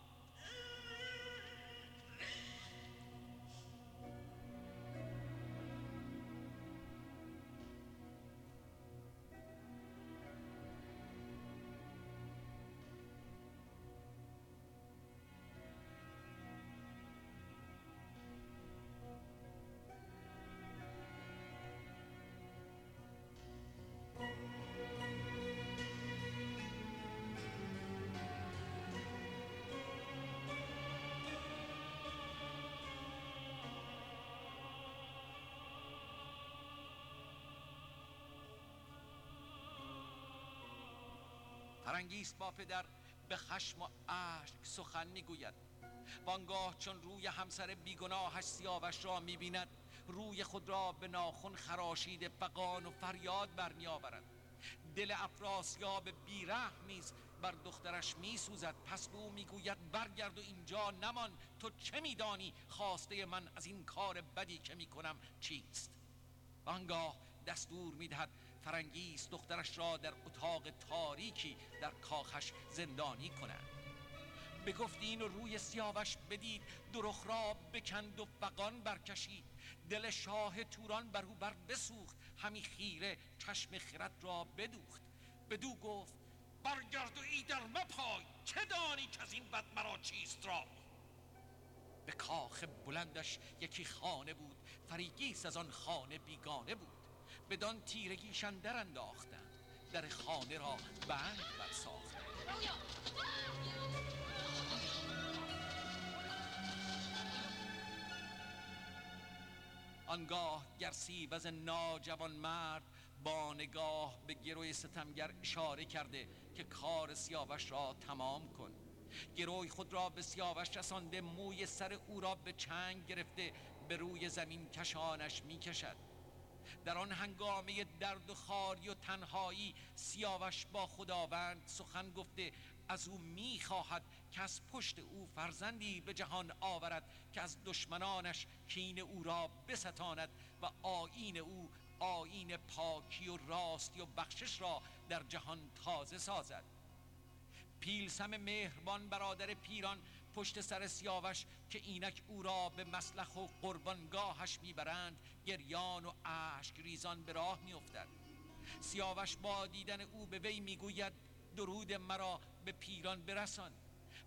فرنگیس با پدر به خشم و اشک سخن می‌گوید. وانگاه چون روی همسر بیگناهش سیاوش را می‌بیند روی خود را به ناخن خراشیده فقان و فریاد برمیآورد. دل افراسیاب بیرحم نیز بر دخترش میسوزد. پس به او می‌گوید برگرد و اینجا نمان. تو چه میدانی؟ خواسته من از این کار بدی که می‌کنم چیست؟ آنگاه دستور می‌دهد فرنگیس دخترش را در اتاق تاریکی در کاخش زندانی کند. به گفتین و روی سیاوش بدید درخ را بکند و فقان برکشید. دل شاه توران بر او بر بسوخت همی خیره چشم خرد را بدوخت. بدو گفت برگرد و ایدر مپای چه دانی که از این بد مرا چیست را؟ به کاخ بلندش یکی خانه بود فریگیس از آن خانه بیگانه بود. بدان تیرگیشان در انداختند. در خانه را بند برساختند. آنگاه گرسی وز ناجوان مرد با نگاه به گروی ستمگر اشاره کرده که کار سیاوش را تمام کن. گروی خود را به سیاوش رسانده موی سر او را به چنگ گرفته به روی زمین کشانش می کشد در آن هنگامه درد و خاری و تنهایی سیاوش با خداوند سخن گفته از او می‌خواهد که از پشت او فرزندی به جهان آورد که از دشمنانش کین او را بستاند و آیین او آیین پاکی و راستی و بخشش را در جهان تازه سازد. پیلسم مهربان برادر پیران پشت سر سیاوش که اینک او را به مسلخ و قربانگاهش می‌برند گریان و اشک ریزان به راه میافتد. سیاوش با دیدن او به وی می‌گوید درود مرا به پیران برسان.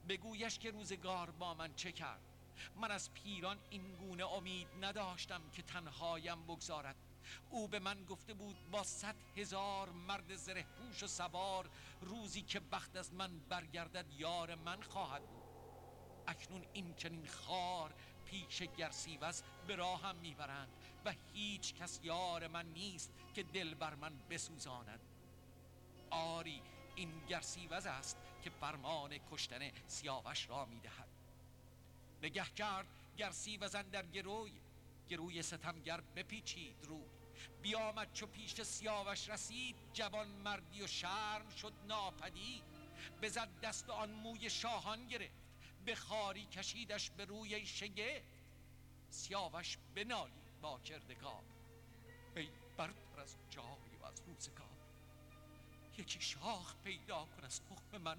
بگویش که روزگار با من چه کرد. من از پیران این گونه امید نداشتم که تنهایم بگذارد. او به من گفته بود با صد هزار مرد زره پوش و سوار روزی که بخت از من برگردد یار من خواهد بود. اکنون این چنین خار پیش گرسیوز به راهم می‌برند و هیچ کس یار من نیست که دل بر من بسوزاند. آری این گرسیوز است که فرمان کشتن سیاوش را می‌دهد. نگه کرد گرسیوزن در گروی گروی ستمگر بپیچید رو بیامد چو پیش سیاوش رسید جوان مردی و شرم شد ناپدید. بزد دست آن موی شاهان گرفت. به خاری کشیدش به روی شگفت سیاوش بنالی با کردگار. ای برتر از جای و از روزگار یکی شاخ پیدا کن از تخم من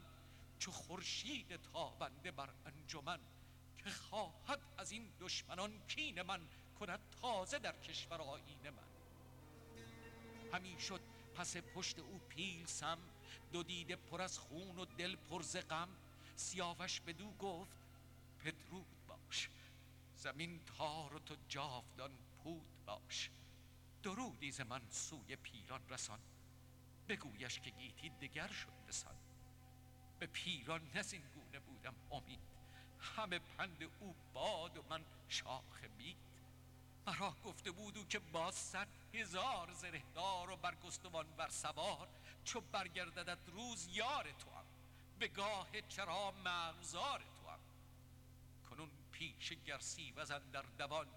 چو خورشید تابنده بر انجمن که خواهد از این دشمنان کین من کند تازه در کشور آیین من. همی شد پس پشت او پیل سم دو دیده پر از خون و دل پر ز غم سیاوش بدو گفت پدرود باش زمین تار و تو جاودان پود باش درودی ز من سوی پیران رسان بگویش که گیتی دگر شد بسان. به پیران نزین گونه بودم امید همه پند او باد و من شاخ بید. مرا گفته بودو که با صد هزار زرهدار و برگستوان بر سوار چو برگرددت روز یار تو هم به گاه چرا مغزار تو هم. کنون پیش گرسی وزن در دوان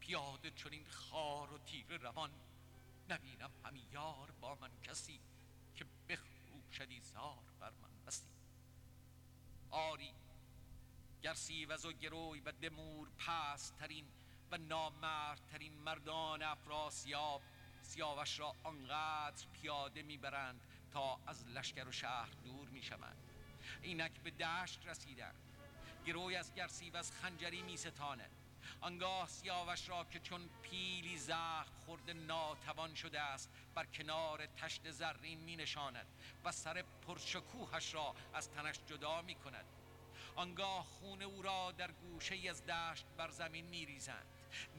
پیاده چنین خار و تیر روان. نبینم همی یار با من کسی که بخروشدی زار بر من بسی. آری گرسی وز و گروی و دمور پسترین و نامردترین مردان افراسیاب سیاوش را آنقدر پیاده می‌برند تا از لشکر و شهر دور می‌شوند. اینک به دشت رسیدند گروی از از خنجری می ستانه آنگاه سیاوش را که چون پیلی زخم خورده ناتوان شده است بر کنار تشت زرین می نشاند و سر پرشکوهش را از تنش جدا می کند. آنگاه خون او را در گوشه از دشت بر زمین می ریزند.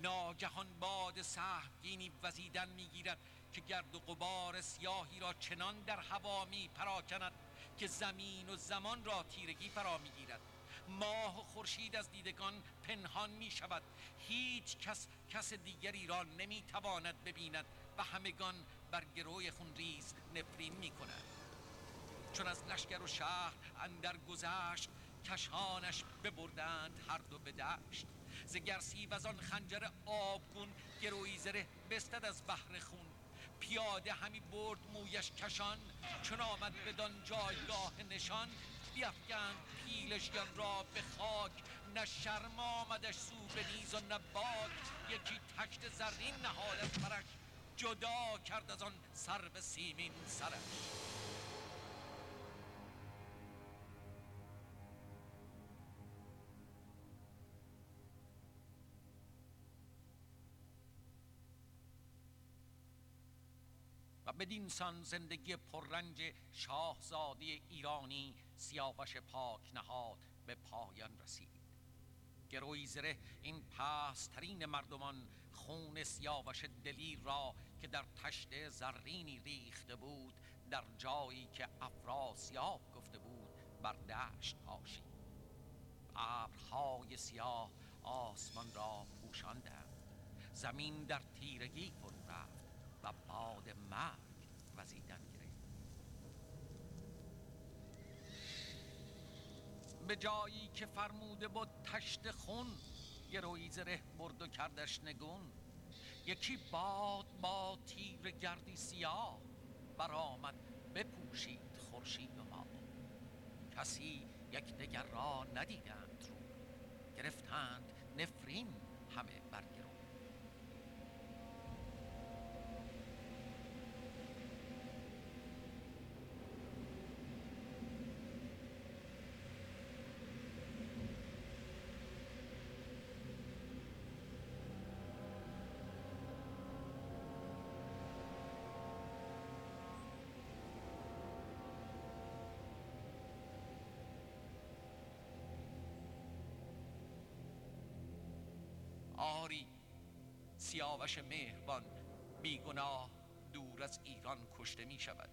ناگهان باد سهمگینی وزیدن می‌گیرد که گرد و غبار سیاهی را چنان در هوا می پراکند که زمین و زمان را تیرگی فرا می‌گیرد. ماه و خورشید از دیدگان پنهان می شود هیچ کس کس دیگری را نمی تواند ببیند و همگان بر گروه خونریز نفرین می کند چون از لشکر و شهر اندر گذشت کشانش ببردند هر دو به دشت. ز و از آن خنجر آبگون گروی زره بستد از بحر خون. پیاده همی برد مویش کشان چون آمد بدان جایگاه نشان. بیفگند پیلشگان را به خاک نه شرم آمدش سو به نیز و نه یکی تشت زرین نهال فرش جدا کرد از آن سر سیمین سرش. بدین سان زندگی پررنج شاهزاده ایرانی سیاوش پاک نهاد به پایان رسید. گروی زره این پسترین مردمان خون سیاوش دلیر را که در تشت زرینی ریخته بود در جایی که افراسیاب گفته بود بر دشت پاشید. ابرهای سیاه آسمان را پوشاندند. زمین در تیرگی فرو رفت و باد مرگ وزیدن گرفت به جایی که فرموده بود تشت خون گروی زره برد و کردش نگون. یکی باد با تیر گردی سیاه برآمد بپوشید خورشید و ما. کسی یک دگر را ندیدند رو. گرفتند نفرین همه برگرو سیاوش مهربان بیگناه دور از ایران کشته می شود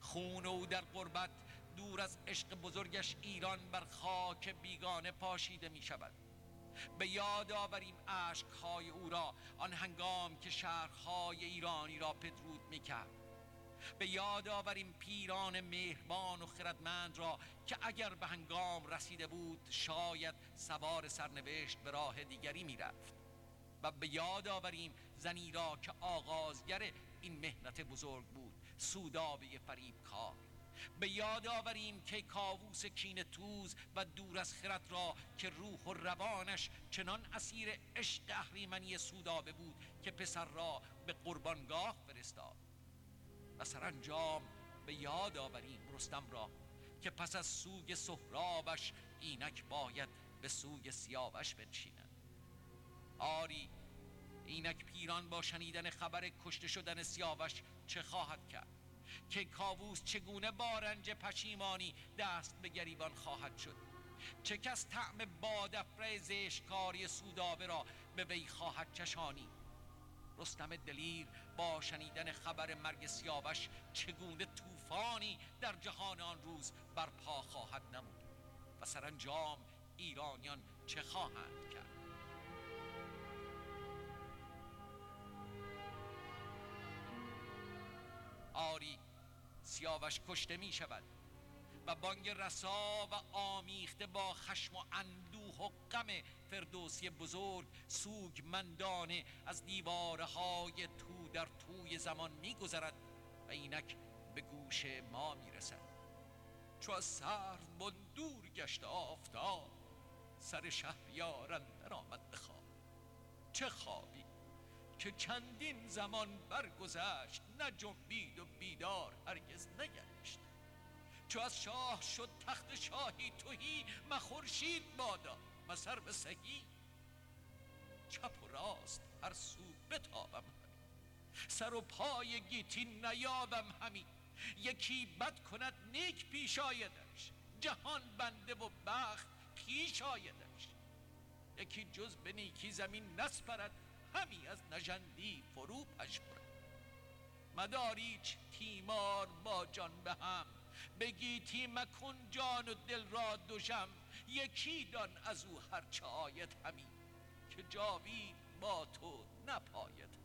خون او در قربت دور از عشق بزرگش ایران بر خاک بیگانه پاشیده می شود به یاد آوریم اشکهای او را آن هنگام که شهرهای ایرانی را پدرود می کرد به یاد آوریم پیران مهربان و خردمند را که اگر به هنگام رسیده بود شاید سوار سرنوشت به راه دیگری می‌رفت. و به یاد آوریم زنی را که آغازگر این مهنت بزرگ بود سودابه فریب کار به یاد آوریم که کاووس کین توز و دور از خرد را که روح و روانش چنان اسیر عشق اهریمنی سودابه بود که پسر را به قربانگاه فرستاد. و سرانجام به یاد آوریم رستم را که پس از سوی سهرابش اینک باید به سوی سیاوش بنشیند. آری اینک پیران با شنیدن خبر کشته شدن سیاوش چه خواهد کرد؟ که کاووس چگونه با رنج پشیمانی دست به گریبان خواهد شد؟ چه کس طعم بادفره زشکاری سودابه را به وی خواهد چشانی؟ رستم دلیر با شنیدن خبر مرگ سیاوش چگونه طوفانی در جهان آن روز برپا خواهد نمود و سرانجام ایرانیان چه خواهند کرد؟ آری سیاوش کشته می شود و بانگ رسا و آمیخته با خشم و اندوه غم فردوسی بزرگ سوگ مندانه از دیوارهای تو در توی زمان میگذرد و اینک به گوش ما می‌رسد. چو از سر دور گشت آفتاب سر شهریار اندر آمد بخواب چه خوابی که چندین زمان برگذشت نه جنبید و بیدار هرگز نگشت. چو از شاه شد تخت شاهی توهی مخورشید بادا. سر به سگی. چپ و راست هر سو بتابم همی. سر و پای گیتی نیابم همی. یکی بد کند نیک پیش آیدش جهان بنده و بخت پیش آیدش یکی جز به نیکی زمین نسپرد همی از نژندی فرو پژمرد. مداریچ تیمار با جان به هم. بگی مکن جان و دل را دوشم یکی دان از او هرچه آید همی که جاوید با تو نپاید.